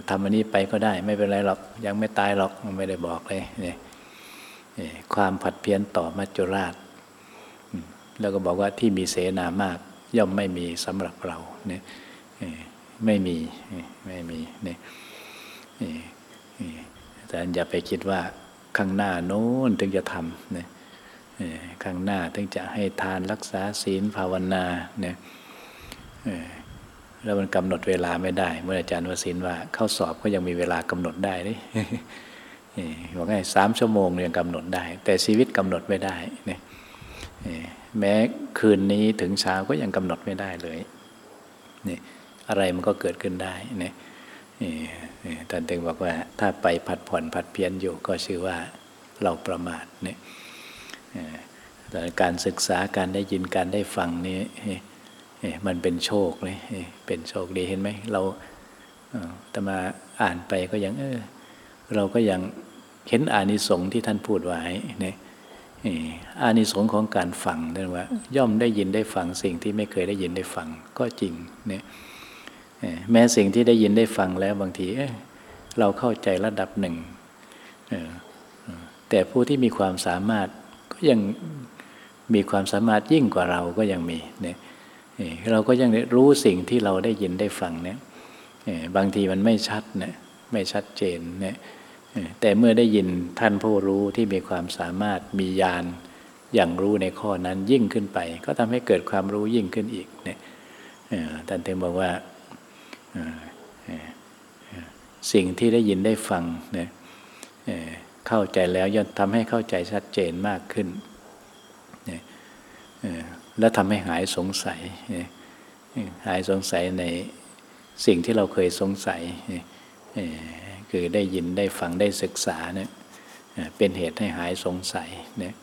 ทำอันนี้ไปก็ได้ ไม่เป็นไรหรอก ยังไม่ตายหรอกไม่ได้บอกเลยเนี่ยความผัดเพี้ยนต่อมัจจุราช แล้วก็บอกว่าที่มีเสนามาก ย่อมไม่มีสำหรับเราเนี่ยไม่มีไม่มีเนี่ยแต่อย่าไปคิดว่าข้างหน้าโน้นถึงจะทำเนี่ยข้างหน้าถึงจะให้ทานรักษาศีลภาวนาเนี่ย แล้วมันกำหนดเวลาไม่ได้ เมื่ออาจารย์วสินว่า เข้าสอบก็ยังมีเวลากำหนดได้นี่บอกให้สามชั่วโมงยังกำหนดได้ แต่ชีวิตกำหนดไม่ได้เนี่ยแม้คืนนี้ถึงเช้าก็ยังกำหนดไม่ได้เลยนี่อะไรมันก็เกิดขึ้นได้เนี่ยท่านถึงบอกว่า ถ้าไปผัดผ่อนผัดเพี้ยนอยู่ก็ชื่อว่าเราประมาทเนี่ยแต่การศึกษาการได้ยินการได้ฟังนี่ มันเป็นโชคเลยเป็นโชคดีเห็นไหมเราแต่มาอ่านไปก็ยังเออเราก็ยังเห็นอานิสงส์ที่ท่านพูดไว้เนี่ยอานิสงส์ของการฟังนั่นว่า ย่อมได้ยินได้ฟังสิ่งที่ไม่เคยได้ยินได้ฟังก็จริงเนี่ยแม้สิ่งที่ได้ยินได้ฟังแล้วบางทีเราเข้าใจระดับหนึ่งแต่ผู้ที่มีความสามารถก็ยังมีความสามารถยิ่งกว่าเราก็ยังมีเนี่ย เราก็ยังรู้สิ่งที่เราได้ยินได้ฟังเนี่ยบางทีมันไม่ชัดเนี่ยไม่ชัดเจนเนี่ยแต่เมื่อได้ยินท่านผู้รู้ที่มีความสามารถมีญาณอย่างรู้ในข้อนั้นยิ่งขึ้นไป ก็ทำให้เกิดความรู้ยิ่งขึ้นอีกเนี่ยท่านเต็มบอกว่าสิ่งที่ได้ยินได้ฟังเนี่ยเข้าใจแล้วย่อมทำให้เข้าใจชัดเจนมากขึ้นเแล้วทำให้หายสงสัย หายสงสัยในสิ่งที่เราเคยสงสัย คือได้ยินได้ฟังได้ศึกษาเนี่ยเป็นเหตุให้หายสงสัยเนี่ย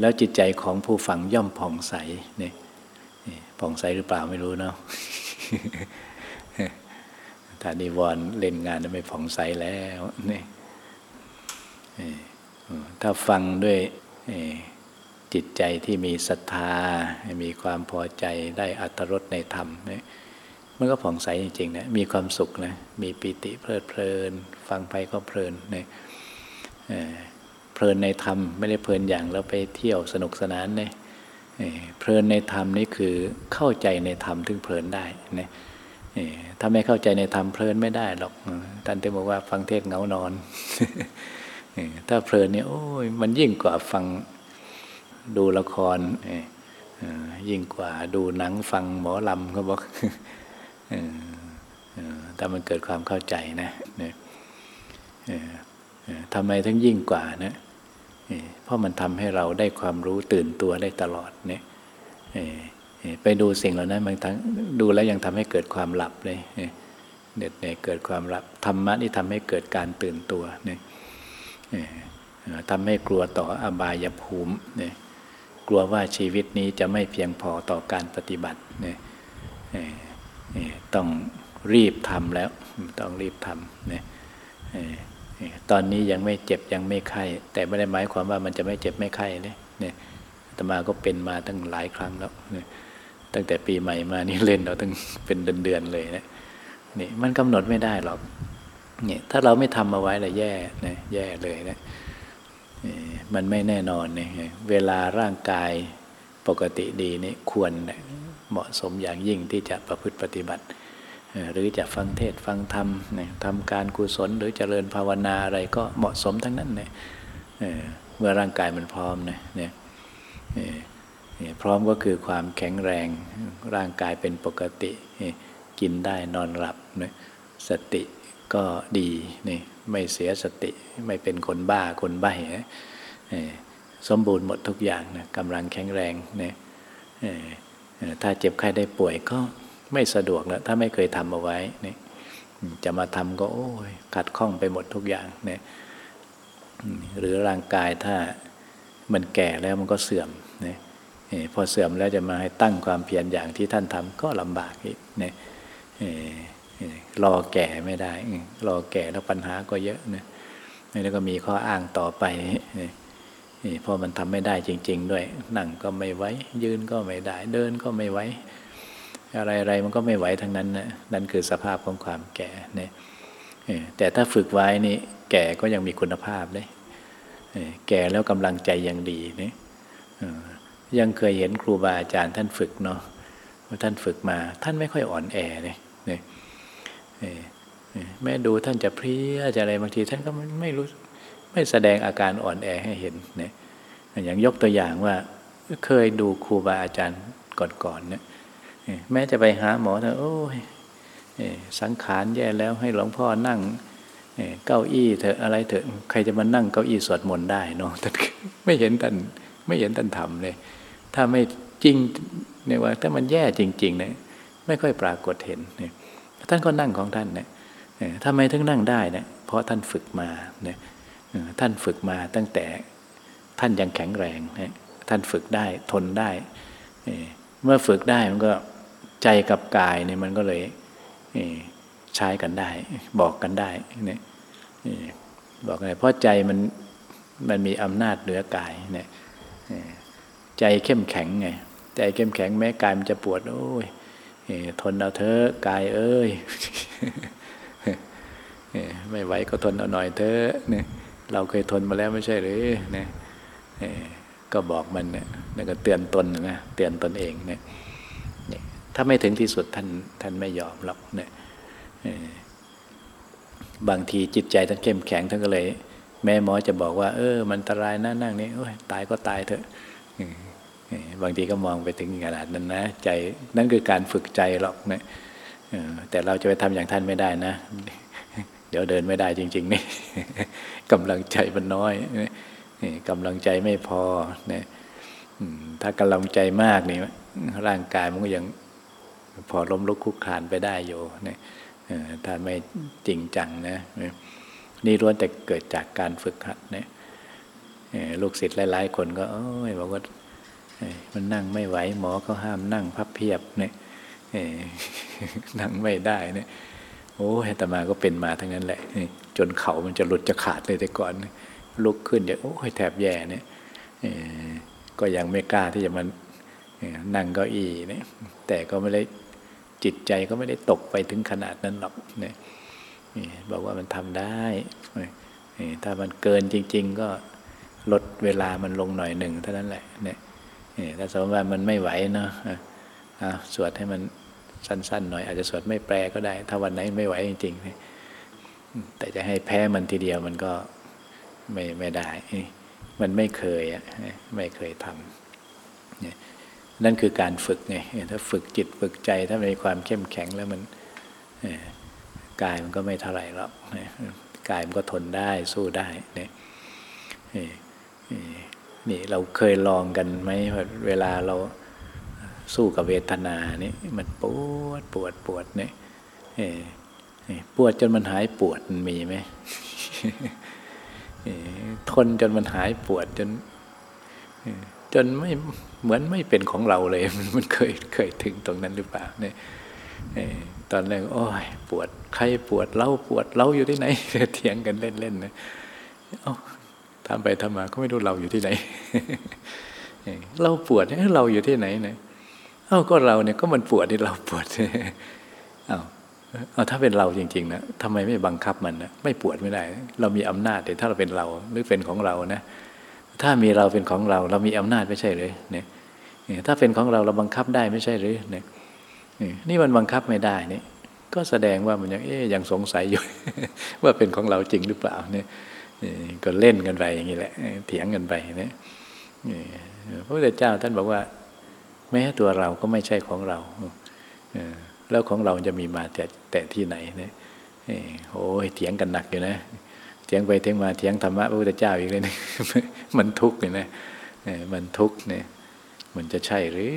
แล้วจิตใจของผู้ฟังย่อมผ่องใสเนี่ยผ่องใสหรือเปล่าไม่รู้เนาะถ้านิวรณ์เล่นงานไม่ผ่องใสแล้วเนี่ยถ้าฟังด้วย จิตใจที่มีศรัทธา มีความพอใจได้อัตรสในธรรมเนี่ยมันก็ผ่องใสจริงๆนะมีความสุขนะมีปิติเพลิดเพลิน ฟังไปก็เพลินเนี่ยเพลินในธรรมไม่ได้เพลินอย่างเราไปเที่ยวสนุกสนานเนี่ยเพลินในธรรมนี่คือเข้าใจในธรรมถึงเพลินได้เนี่ยถ้าไม่เข้าใจในธรรมเพลินไม่ได้หรอกท่านจะบอกว่าฟังเทศเงานอนถ้าเพลินเนี่ยโอ้ยมันยิ่งกว่าฟัง ดูละครยิ่งกว่าดูหนังฟังหมอลำเขาบอกถ้ามันเกิดความเข้าใจนะทำไมทั้งยิ่งกว่านะเพราะมันทำให้เราได้ความรู้ตื่นตัวได้ตลอดเนี่ยไปดูสิ่งเหล่านั้นบางทั้งดูแล้วยังทำให้เกิดความหลับเลยเด็ดเนี่ยเกิดความหลับธรรมะนี่ทำให้เกิดการตื่นตัวเนี่ยทำให้กลัวต่ออบายภูมิเนี่ย กลัวว่าชีวิตนี้จะไม่เพียงพอต่อการปฏิบัติเนี่ยต้องรีบทำแล้วต้องรีบทำเนี่ยตอนนี้ยังไม่เจ็บยังไม่ไข้แต่ไม่ได้หมายความว่ามันจะไม่เจ็บไม่ไข้เนี่ยเนี่ยตมาก็เป็นมาตั้งหลายครั้งแล้วเนี่ยตั้งแต่ปีใหม่มานี่เล่นเราตั้งเป็นเดือนๆเลยนะนี่มันกำหนดไม่ได้หรอกเนี่ยถ้าเราไม่ทำเอาไว้ละแย่นะแย่เลยนะ มันไม่แน่นอนเนี่ยเวลาร่างกายปกติดีนี่ควรเหมาะสมอย่างยิ่งที่จะประพฤติปฏิบัติ หรือจะฟังเทศฟังธรรมทำการกุศลหรือเจริญภาวนาอะไรก็เหมาะสมทั้งนั้นเนี่ยเมื่อร่างกายมันพร้อมเนี่ยพร้อมก็คือความแข็งแรงร่างกายเป็นปกติ กินได้นอนหลับสติก็ดีนี่ ไม่เสียสติไม่เป็นคนบ้าคนใบ้สมบูรณ์หมดทุกอย่างนะกำลังแข็งแรงเนี่ยถ้าเจ็บไข้ได้ป่วยก็ไม่สะดวกแล้วถ้าไม่เคยทำเอาไว้นี่จะมาทำก็โอ้ยขัดข้องไปหมดทุกอย่างเนี่ยหรือร่างกายถ้ามันแก่แล้วมันก็เสื่อมเนี่ยพอเสื่อมแล้วจะมาให้ตั้งความเพียรอย่างที่ท่านทำก็ลำบากอีกเนี่ย รอแก่ไม่ได้ รอแก่แล้วปัญหาก็เยอะนะแล้วก็มีข้ออ้างต่อไปพราะมันทำไม่ได้จริง ๆ ด้วย นั่งก็ไม่ไหวยืนก็ไม่ได้ เดินก็ไม่ไหวอะไรอะไรมันก็ไม่ไหวทั้งนั้นนะนั่นคือสภาพของความแก่เนี่ยแต่ถ้าฝึกไว้นี่แก่ก็ยังมีคุณภาพเลยแก่แล้วกำลังใจยังดีเนี่ยยังเคยเห็นครูบาอาจารย์ท่านฝึกเนาะท่านฝึกมา ท่านไม่ค่อยอ่อนแอเลย แม่ดูท่านจะเพลียจะอะไรบางทีท่านก็ไม่รู้ไม่แสดงอาการอ่อนแอให้เห็นเนี่ยอย่างยกตัวอย่างว่าเคยดูครูบาอาจารย์ก่อนๆเนี่ยแม้จะไปหาหมอเถอะโอ้ยสังขารแย่แล้วให้หลวงพ่อนั่งเก้าอี้เถอะอะไรเถอะใครจะมานั่งเก้าอี้สวดมนต์ได้เนาะท่ไม่เห็นท่านไม่เห็นท่านทำเลย ถ้าไม่จริงเนี่ยว่าถ้ามันแย่จริงๆเนี่ยไม่ค่อยปรากฏเห็นเนี่ย ท่านก็นั่งของท่านเนี่ยทำไมถึงนั่งได้เนี่ยเพราะท่านฝึกมาเนี่ยท่านฝึกมาตั้งแต่ท่านยังแข็งแรงเนี่ยท่านฝึกได้ทนได้ เมื่อฝึกได้มันก็ใจกับกายเนี่ยมันก็เลยใช้กันได้ บอกกันได้เนี่ยบอกอะไงเพราะใจมันมันมีอำนาจเหนือกายเนี่ยใจเข้มแข็งไงใจเข้มแข็งแม้กายมันจะปวดโอ้ย ทนเอาเถอะกายเอ้ยไม่ไหวก็ทนเอาหน่อยเถอะเนี่ยเราเคยทนมาแล้วไม่ใช่หรือเนี่ยก็บอกมันเนี่ยแล้วก็เตือนตนนะเตือนตนเองเนี่ยถ้าไม่ถึงที่สุดท่านท่านไม่ยอมหรอกเนี่ยบางทีจิตใจท่านเข้มแข็งท่านก็เลย แม่หมอจะบอกว่า เออ มันอันตรายนะนั่งนี่โอ้ยตายก็ตายเถอะ บางทีก็มองไปถึงขนาดนั้นนะใจนั่นคือการฝึกใจหรอกนะแต่เราจะไปทำอย่างท่านไม่ได้นะ เดี๋ยวเดินไม่ได้จริง ๆ นี่กำลังใจมันน้อยกำลังใจไม่พอนะถ้ากำลังใจมากนี่ร่างกายมันก็ยังพอล้มลุกคุกคานไปได้อยู่นะถ้าไม่จริงจังนะนี่ล้วนแต่เกิดจากการฝึกหัดนะลูกศิษย์หลาย ๆ คนก็บอกว่า มันนั่งไม่ไหวหมอเขาห้ามนั่งพับเพียบเนี่ยนั่งไม่ได้เนี่ยโอ้ยแต่มาก็เป็นมาทั้งนั้นแหละ จนเขามันจะหลุดจะขาดเลยแต่ก่อน ลุกขึ้นเดี๋ยวโอ้ยแทบแย่เนี่ยก็ยังไม่กล้าที่จะมานั่งเก้าอี้เนี่ยแต่ก็ไม่ได้จิตใจก็ไม่ได้ตกไปถึงขนาดนั้นหรอกเนี่ยบอกว่ามันทำได้ ถ้ามันเกินจริง ๆ ก็ลดเวลามันลงหน่อยหนึ่งเท่านั้นแหละเนี่ย ถ้าสมมติว่ามันไม่ไหวเนาะสวดให้มันสั้นๆหน่อย อาจจะสวดไม่แปลก็ได้ ถ้าวันไหนไม่ไหวจริงๆแต่จะให้แพ้มันทีเดียวมันก็ไม่ไม่ได้ มันไม่เคยอะไม่เคยทำนั่นคือการฝึกไงถ้าฝึกจิตฝึกใจถ้ามีความเข้มแข็งแล้วมันกายมันก็ไม่เท่าไหร่หรอกกายมันก็ทนได้สู้ได้เนี่ย นี่เราเคยลองกันไหมเวลาเราสู้กับเวทนานี่มันปวดปวดปวดเนี่ยปวดจนมันหายปวดมันมีไหมทนจนมันหายปวดจนจนไม่เหมือนไม่เป็นของเราเลย มันเคยเคยถึงตรงนั้นหรือเปล่าเนี่ยตอนแรกโอ้ยปวดใครปวดเล่าปวดเล่าอยู่ที่ไหนเถียงกันเล่นๆนะ ทำไปทำมาก็ไม่รู้เราอยู่ที่ไหน เราปวดเราอยู่ที่ไหนเนี่ยเอ้าก็เราเนี่ยก็มันปวดที่เราปวดเอ้าเอาถ้าเป็นเราจริง ๆ นะทำไมไม่บังคับมันนะไม่ปวดไม่ได้ เรามีอำนาจแต่ถ้าเราเป็นเราหรือเป็นของเรานะ ถ้ามีเราเป็นของเรา เรามีอำนาจไม่ใช่เลยเนี่ยถ้าเป็นของเราเราบังคับได้ไม่ใช่หรือเนี่ยนี่มันบังคับไม่ได้นี่ก็แสดงว่ามันยังเอ๊ยยังสงสัยอยู่ ว่าเป็นของเราจริงหรือเปล่าเนี่ย ก็เล่นกันไปอย่างนี้แหละ เถียงกันไปนี่พระพุทธเจ้าท่านบอกว่า แม้ตัวเราก็ไม่ใช่ของเราแล้วของเราจะมีมาแต่แต่ที่ไหนเนี่ยโอ้ยเถียงกันหนักอยู่นะเถียงไปเถียงมาเถียงธรรมะพระพุทธเจ้าอีกเลยนะมันทุกข์เลยนะมันทุกข์เนี่ย มันจะใช่หรือ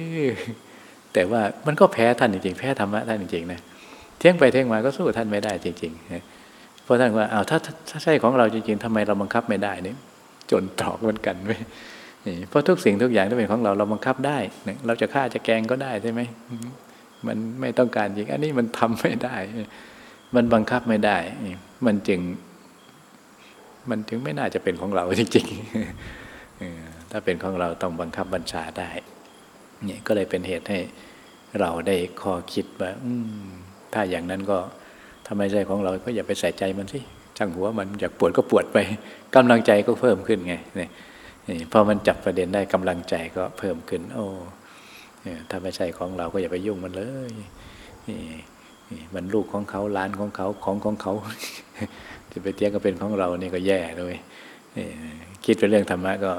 แต่ว่ามันก็แพ้ท่านจริงๆ แพ้ธรรมะท่านจริงๆนะเที่ยงไปเที่ยงมาก็สู้ท่านไม่ได้จริงๆเพ ราะท่านว่าเอาวถ้าถ้าใช่ของเราจริงๆทำไมเราบังคับไม่ได้นี่จนตรอกเหมือนกันไหมเพราะทุกสิ่งทุกอย่างที่เป็นของเราเราบังคับได้ เราจะฆ่าจะแกงก็ได้ใช่ไหมมันไม่ต้องการจริง อันนี้มันทำไม่ได้ มันบังคับไม่ได้ มันจึง มันถึงไม่น่าจะเป็นของเราจริงๆถ้าเป็นของเราต้องบังคับบัญชาได้เนี่ยก็เลยเป็นเหตุให้เราได้ข้อคิดว่าถ้าอย่างนั้นก็ ทำไมใจของเราก็อย่าไปใส่ใจมันสิช่างหัวมันอยากปวดก็ปวดไปกำลังใจก็เพิ่มขึ้นไงนี่พอมันจับประเด็นได้กำลังใจก็เพิ่มขึ้น โอ้ถ้าไม่ใช่ของเราก็อย่าไปยุ่งมันเลยมันลูกของเขาล้านของเขาของของเขา จะไปเทียงก็เป็นของเรานี่ก็แย่เลยคิดเป็นเรื่องธรรมะก็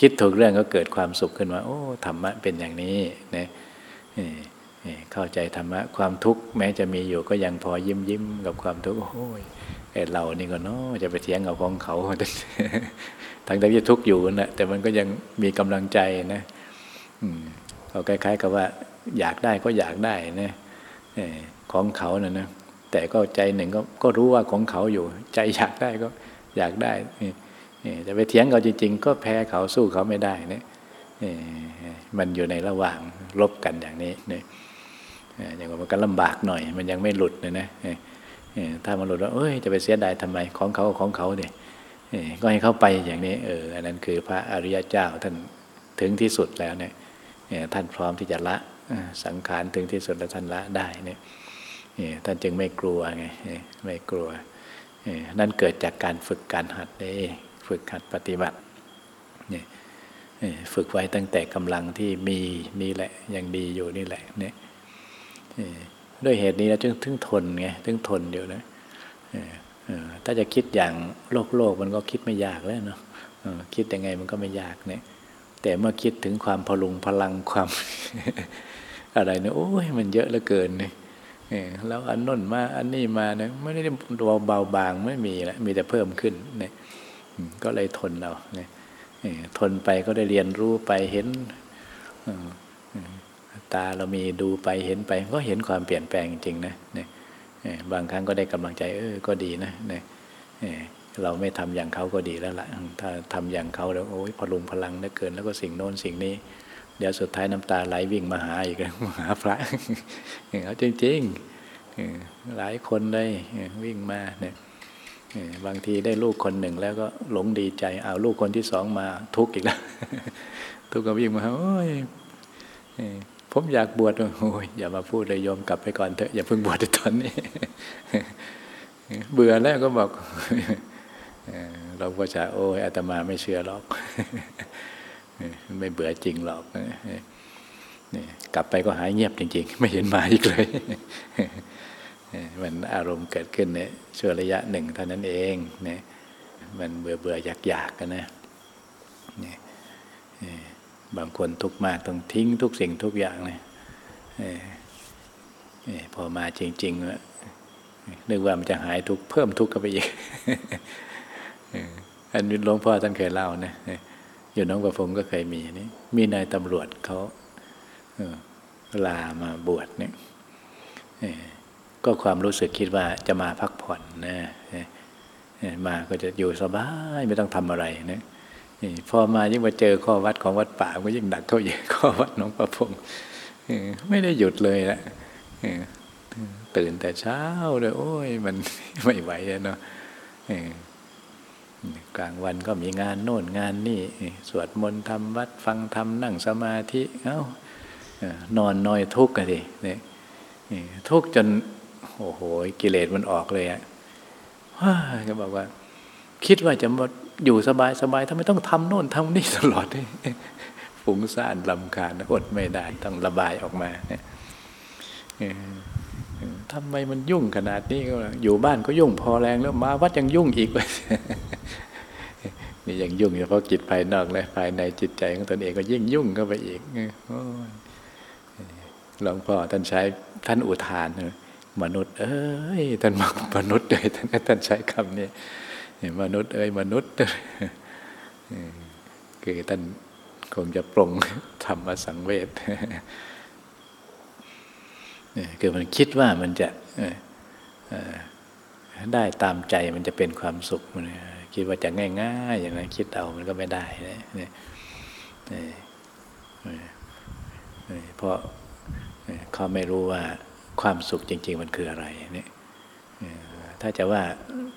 คิดถูกเรื่องก็เกิดความสุขขึ้นมา โอ้ธรรมะเป็นอย่างนี้นะ เข้าใจธรรมะความทุกข์แม้จะมีอยู่ก็ยังพอยิ้มยิ้มกับความทุกข์โอ้ยเรานี่ก็เนาะจะไปเถียงกับของเขาทั้งที่ทุกข์อยู่นะแต่มันก็ยังมีกำลังใจนะเขาคล้าย ๆ กับว่า อยากได้ก็อยากได้นะของเขานะนะแต่ก็ใจหนึ่งก็ก็รู้ว่าของเขาอยู่ ใจอยากได้ก็อยากได้จะไปเถียงเขาจริง ๆ ก็แพ้เขาสู้เขาไม่ได้นะมันอยู่ในระหว่างลบกันอย่างนี้เนี่ย อย่างว่ามันก็ลำบากหน่อย มันยังไม่หลุดเลยนะถ้ามันหลุดว่าเอ้ยจะไปเสียดายทำไมของเขาของเขาเนี่ยก็ให้เขาไปอย่างนี้เอออันนั้นคือพระอริยเจ้าท่านถึงที่สุดแล้วเนี่ยท่านพร้อมที่จะละสังขารถึงที่สุดแล้วท่านละได้เนี่ยท่านจึงไม่กลัวไงไม่กลัวนั่นเกิดจากการฝึกการหัดนี่ฝึกหัดปฏิบัติฝึกไว้ตั้งแต่กำลังที่มีนี่แหละยังดีอยู่นี่แหละเนี่ย ด้วยเหตุนี้แล้วจึงถึงทนไงถึงทนอยู่นะถ้าจะคิดอย่างโลกโลกมันก็คิดไม่ยากแล้วเนาะคิดยังไงมันก็ไม่ยากเนี่ย แต่เมื่อคิดถึงความพลุงพลังความ อะไรเนี่ยโอ้ยมันเยอะเหลือเกินเนี่ยแล้วอันน้นมาอันนี้มาเนี่ยไม่ได้เบาบางไม่มีล้วมีแต่เพิ่มขึ้นเนี่ยก็เลยทนเอาเนี่ยทนไปก็ได้เรียนรู้ไปเห็น ตาเรามีดูไปเห็นไป ก็เห็นความเปลี่ยนแปลงจริงนะเนี่ยบางครั้งก็ได้กำลังใจเออก็ดีนะเนี่ยเราไม่ทำอย่างเขาก็ดีแล้วล่ะถ้าทำอย่างเขาแล้วโอ้ยพลุงพลังเหลือเกิน แล้วก็สิ่งโน้นสิ่งนี้ เดี๋ยวสุดท้ายน้ำตาไหลวิ่งมาหาอีกแล้วมาหาพระเขาจริงๆหลายคนเลยวิ่งมาเนี่ยบางทีได้ลูกคนหนึ่งแล้วก็หลงดีใจเอาลูกคนที่สองมาทุกข์อีกแล้ว ทุกข์ก็วิ่งมาโอ้ย ผมอยากบวชโอ้ยอย่ามาพูดเลยโยมกลับไปก่อนเถอะอย่าเพิ่งบวชในตอนนี้ เบื่อแล้วก็บอกเราก็จะโอ้ยอาตมาไม่เชื่อหรอก ไม่เบื่อจริงหรอกนี่กลับไปก็หายเงียบจริง ๆ ไม่เห็นมาอีกเลยมันอารมณ์เกิดขึ้นเนี่ยช่วระยะหนึ่งเท่านั้นเองเนี่ยมันเบื่อเบื่ออยากอยากกันนะเนี่ย บางคนทุกมากต้องทิ้งทุกสิ่งทุกอย่างเลยพอมาจริงๆนึกว่ามันจะหายทุกเพิ่มทุกข์ก็ไปอีกอันนี้หลวงพ่อท่านเคยเล่านะอยู่น้องประฟงก็เคยมีนี่มีนายตำรวจเขาลามาบวชเนี่ยก็ความรู้สึกคิดว่าจะมาพักผ่อนนะมาก็จะอยู่สบายไม่ต้องทำอะไรนะ พอมายิ่งมาเจอข้อวัดของวัดป่าก็ยิ่งหนักเข้าอีกข้อวัดหนองประพงไม่ได้หยุดเลยละตื่นแต่เช้าเลยโอ้ยมันไม่ไหวเนาะกลางวันก็มีงานโน่นงานนี่สวดมนต์ทำวัดฟังธรรมนั่งสมาธิเอ้านอนน้อยทุกข์กันดิเนี่ยทุกข์จนโอ้โหกิเลสมันออกเลยอะก็บอกว่า คิดว่าจะหมา อยู่สบายสบายทำไมต้องทำโน่นทำนี่ตลอดฟุ้งซ่านลำคาญอดไม่ได้ต้องระบายออกมาเนี่ยทำไมมันยุ่งขนาดนี้อยู่บ้านก็ยุ่งพอแรงแล้วมาวัดยังยุ่งอีกเลยนี่ยังยุ่งเฉพาะจิตภายนอกเลยภายในจิตใจของตนเองก็ยิ่งยุ่งเข้าไปอีกหลวงพ่อท่านใช้ท่านอุทานมนุษย์ เอ้ยท่านบอกมนุษย์เลยท่านท่านใช้คำนี้ มนุษย์เอ้ยมนุษย์คือท่านคงจะปรงธรรมสังเวชคือมันคิดว่ามันจะได้ตามใจมันจะเป็นความสุขมันคิดว่าจะง่ายๆอย่างนั้นคิดเอามันก็ไม่ได้นะเพราะเขาไม่รู้ว่าความสุขจริง ๆ มันคืออะไรเนี่ย ถ้าจะว่า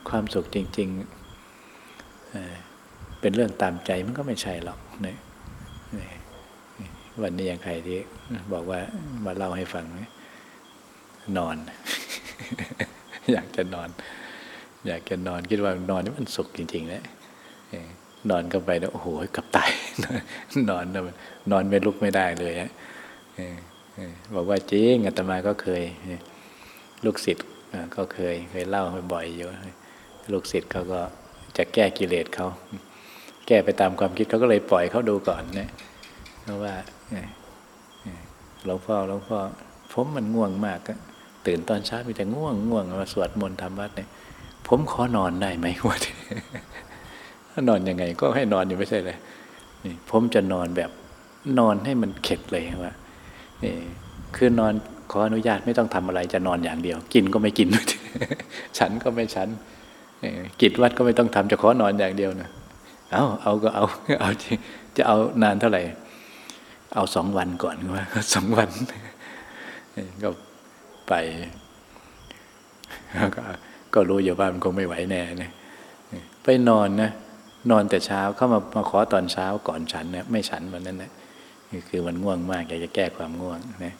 ความสุขจริงๆเป็นเรื่องตามใจมันก็ไม่ใช่หรอกเนี่ยวันนี้ยังใครที่บอกว่ามาเล่าให้ฟังนอน อยากจะนอน อยากจะนอนคิดว่านอนนี่มันสุขจริงๆนะนอนก็ไปแล้วโอ้โหกับตาย นอนแล้วนอนไม่ลุกไม่ได้เลยฮะบอกว่าจริงอาตมาก็เคย ลูกศิษย์ ก็เคยเคยเล่าบ่อยอยู่ลูกศิษย์เขาก็จะแก้กิเลสเขาแก้ไปตามความคิดเขาก็เลยปล่อยเขาดูก่อนนะเพราะว่าหลวงพ่อหลวงพ่อผมมันง่วงมากตื่นตอนเช้ามีแต่ง่วงง่วงมาสวดมนต์ทำวัดเนี่ย ผมขอนอนได้ไหมวะนอนยังไง ก็ให้นอนอยู่ไม่ใช่เลยนี่ผมจะนอนแบบนอนให้มันเข็ดเลยว่านี่คือนอน ขออนุญาตไม่ต้องทำอะไรจะนอนอย่างเดียว กินก็ไม่กิน ฉันก็ไม่ฉันกิจวัดก็ไม่ต้องทำจะขอนอนอย่างเดียวนะเอาเอาก็เอาเอาจะเอานานเท่าไหร่ เอาสองวันก่อนว่าสองวันก็ไปก็ก็รู้อยู่ว่ามันคงไม่ไหวแน่นะไปนอนนะนอนแต่เช้าเข้ามามาขอตอนเช้าก่อนฉันนะไม่ฉันวันนั้นนะคือมันง่วงมากอยากจะแก้ความง่วงนะ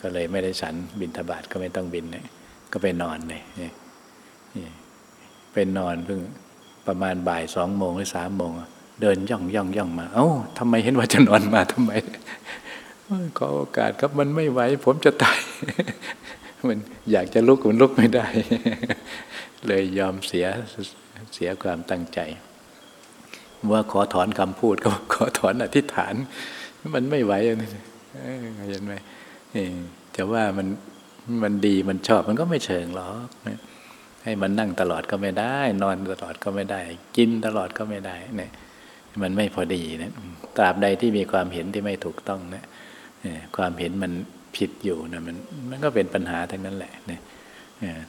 ก็เลยไม่ได้ฉันบินทบาทก็ไม่ต้องบินเนะก็ไปนอนเลยไปนอนเพิ่งประมาณบ่ายสองโมงหรือสามโมงเดินย่องย่องย่องมา เอ้าทำไมเห็นว่าจะนอนมาทำไมขอโอกาสครับมันไม่ไหวผมจะตาย มันอยากจะลุกมันลุกไม่ได้ เลยยอมเสียเสียความตั้งใจ ว่าขอถอนคำพูดก็ขอถอนอธิษฐาน มันไม่ไหว เห็นไหมจะว่ามันมันดีมันชอบมันก็ไม่เชิงหรอกให้มันนั่งตลอดก็ไม่ได้ นอนตลอดก็ไม่ได้ กินตลอดก็ไม่ได้เนี่ยมันไม่พอดีนะตราบใดที่มีความเห็นที่ไม่ถูกต้องนะความเห็นมันผิดอยู่นะมันมันก็เป็นปัญหาทั้งนั้นแหละเนี่ย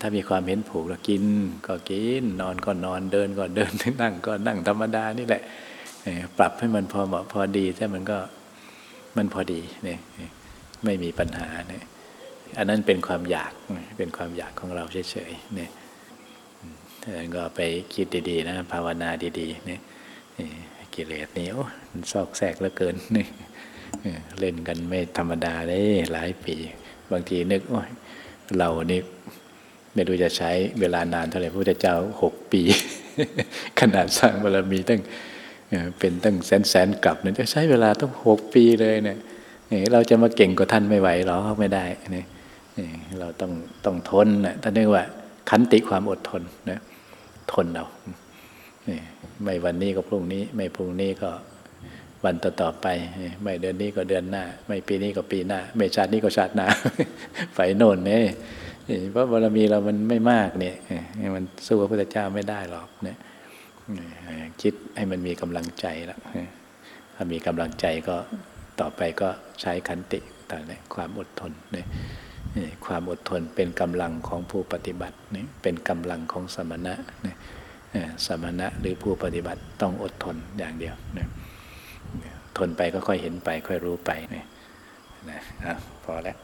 ถ้ามีความเห็นผูกแล้วกินก็กิน นอนก็นอนเดินก็เดินนั่งก็นั่งธรรมดานี่แหละปรับให้มันพอเหมาะพอดีแต่มันก็ มันพอดีเนี่ยไม่มีปัญหาเนี่ยอันนั้นเป็นความอยากเป็นความอยากของเราเฉยๆเนี่ยก็ไปคิดดีๆนะภาวนาดีๆเนี่ยกิเลสนี่โอ้ซอกแซกเหลือเกินนี่เล่นกันไม่ธรรมดาเลยหลายปี บางทีนึกโอ้ยเรานี่ไม่รู้จะใช้เวลานานเท่าไหร่พระพุทธเจ้าหกปี ขนาดสร้างบารมีตั้ง เป็นตั้งแสนแสนกลับเนี่ยจะใช้เวลาต้องหกปีเลยเนี่ยเราจะมาเก่งกว่าท่านไม่ไหวหรอไม่ได้เนี่ยเราต้องต้องทนนะท่านเรียกว่าขันติความอดทนนะทนเอาไม่วันนี้ก็พรุ่งนี้ ไม่พรุ่งนี้ก็วันต่อต่อไป ไม่เดือนนี้ก็เดือนหน้า ไม่ปีนี้ก็ปีหน้า ไม่ชาตินี้ก็ชาติหน้าไปโน่นเนี่ยเพราะบารมีเรามันไม่มากเนี่ยมันสู้พระพุทธเจ้าไม่ได้หรอกเนี่ย คิดให้มันมีกำลังใจแล้วถ้ามีกำลังใจก็ต่อไปก็ใช้ขันติต่างๆความอดทนเนี่ยความอดทนเป็นกำลังของผู้ปฏิบัตินี่เป็นกำลังของสมณะเนี่ยสมณะหรือผู้ปฏิบัติต้องอดทนอย่างเดียวเนี่ยทนไปก็ค่อยเห็นไปค่อยรู้ไปนี่นะพอแล้ว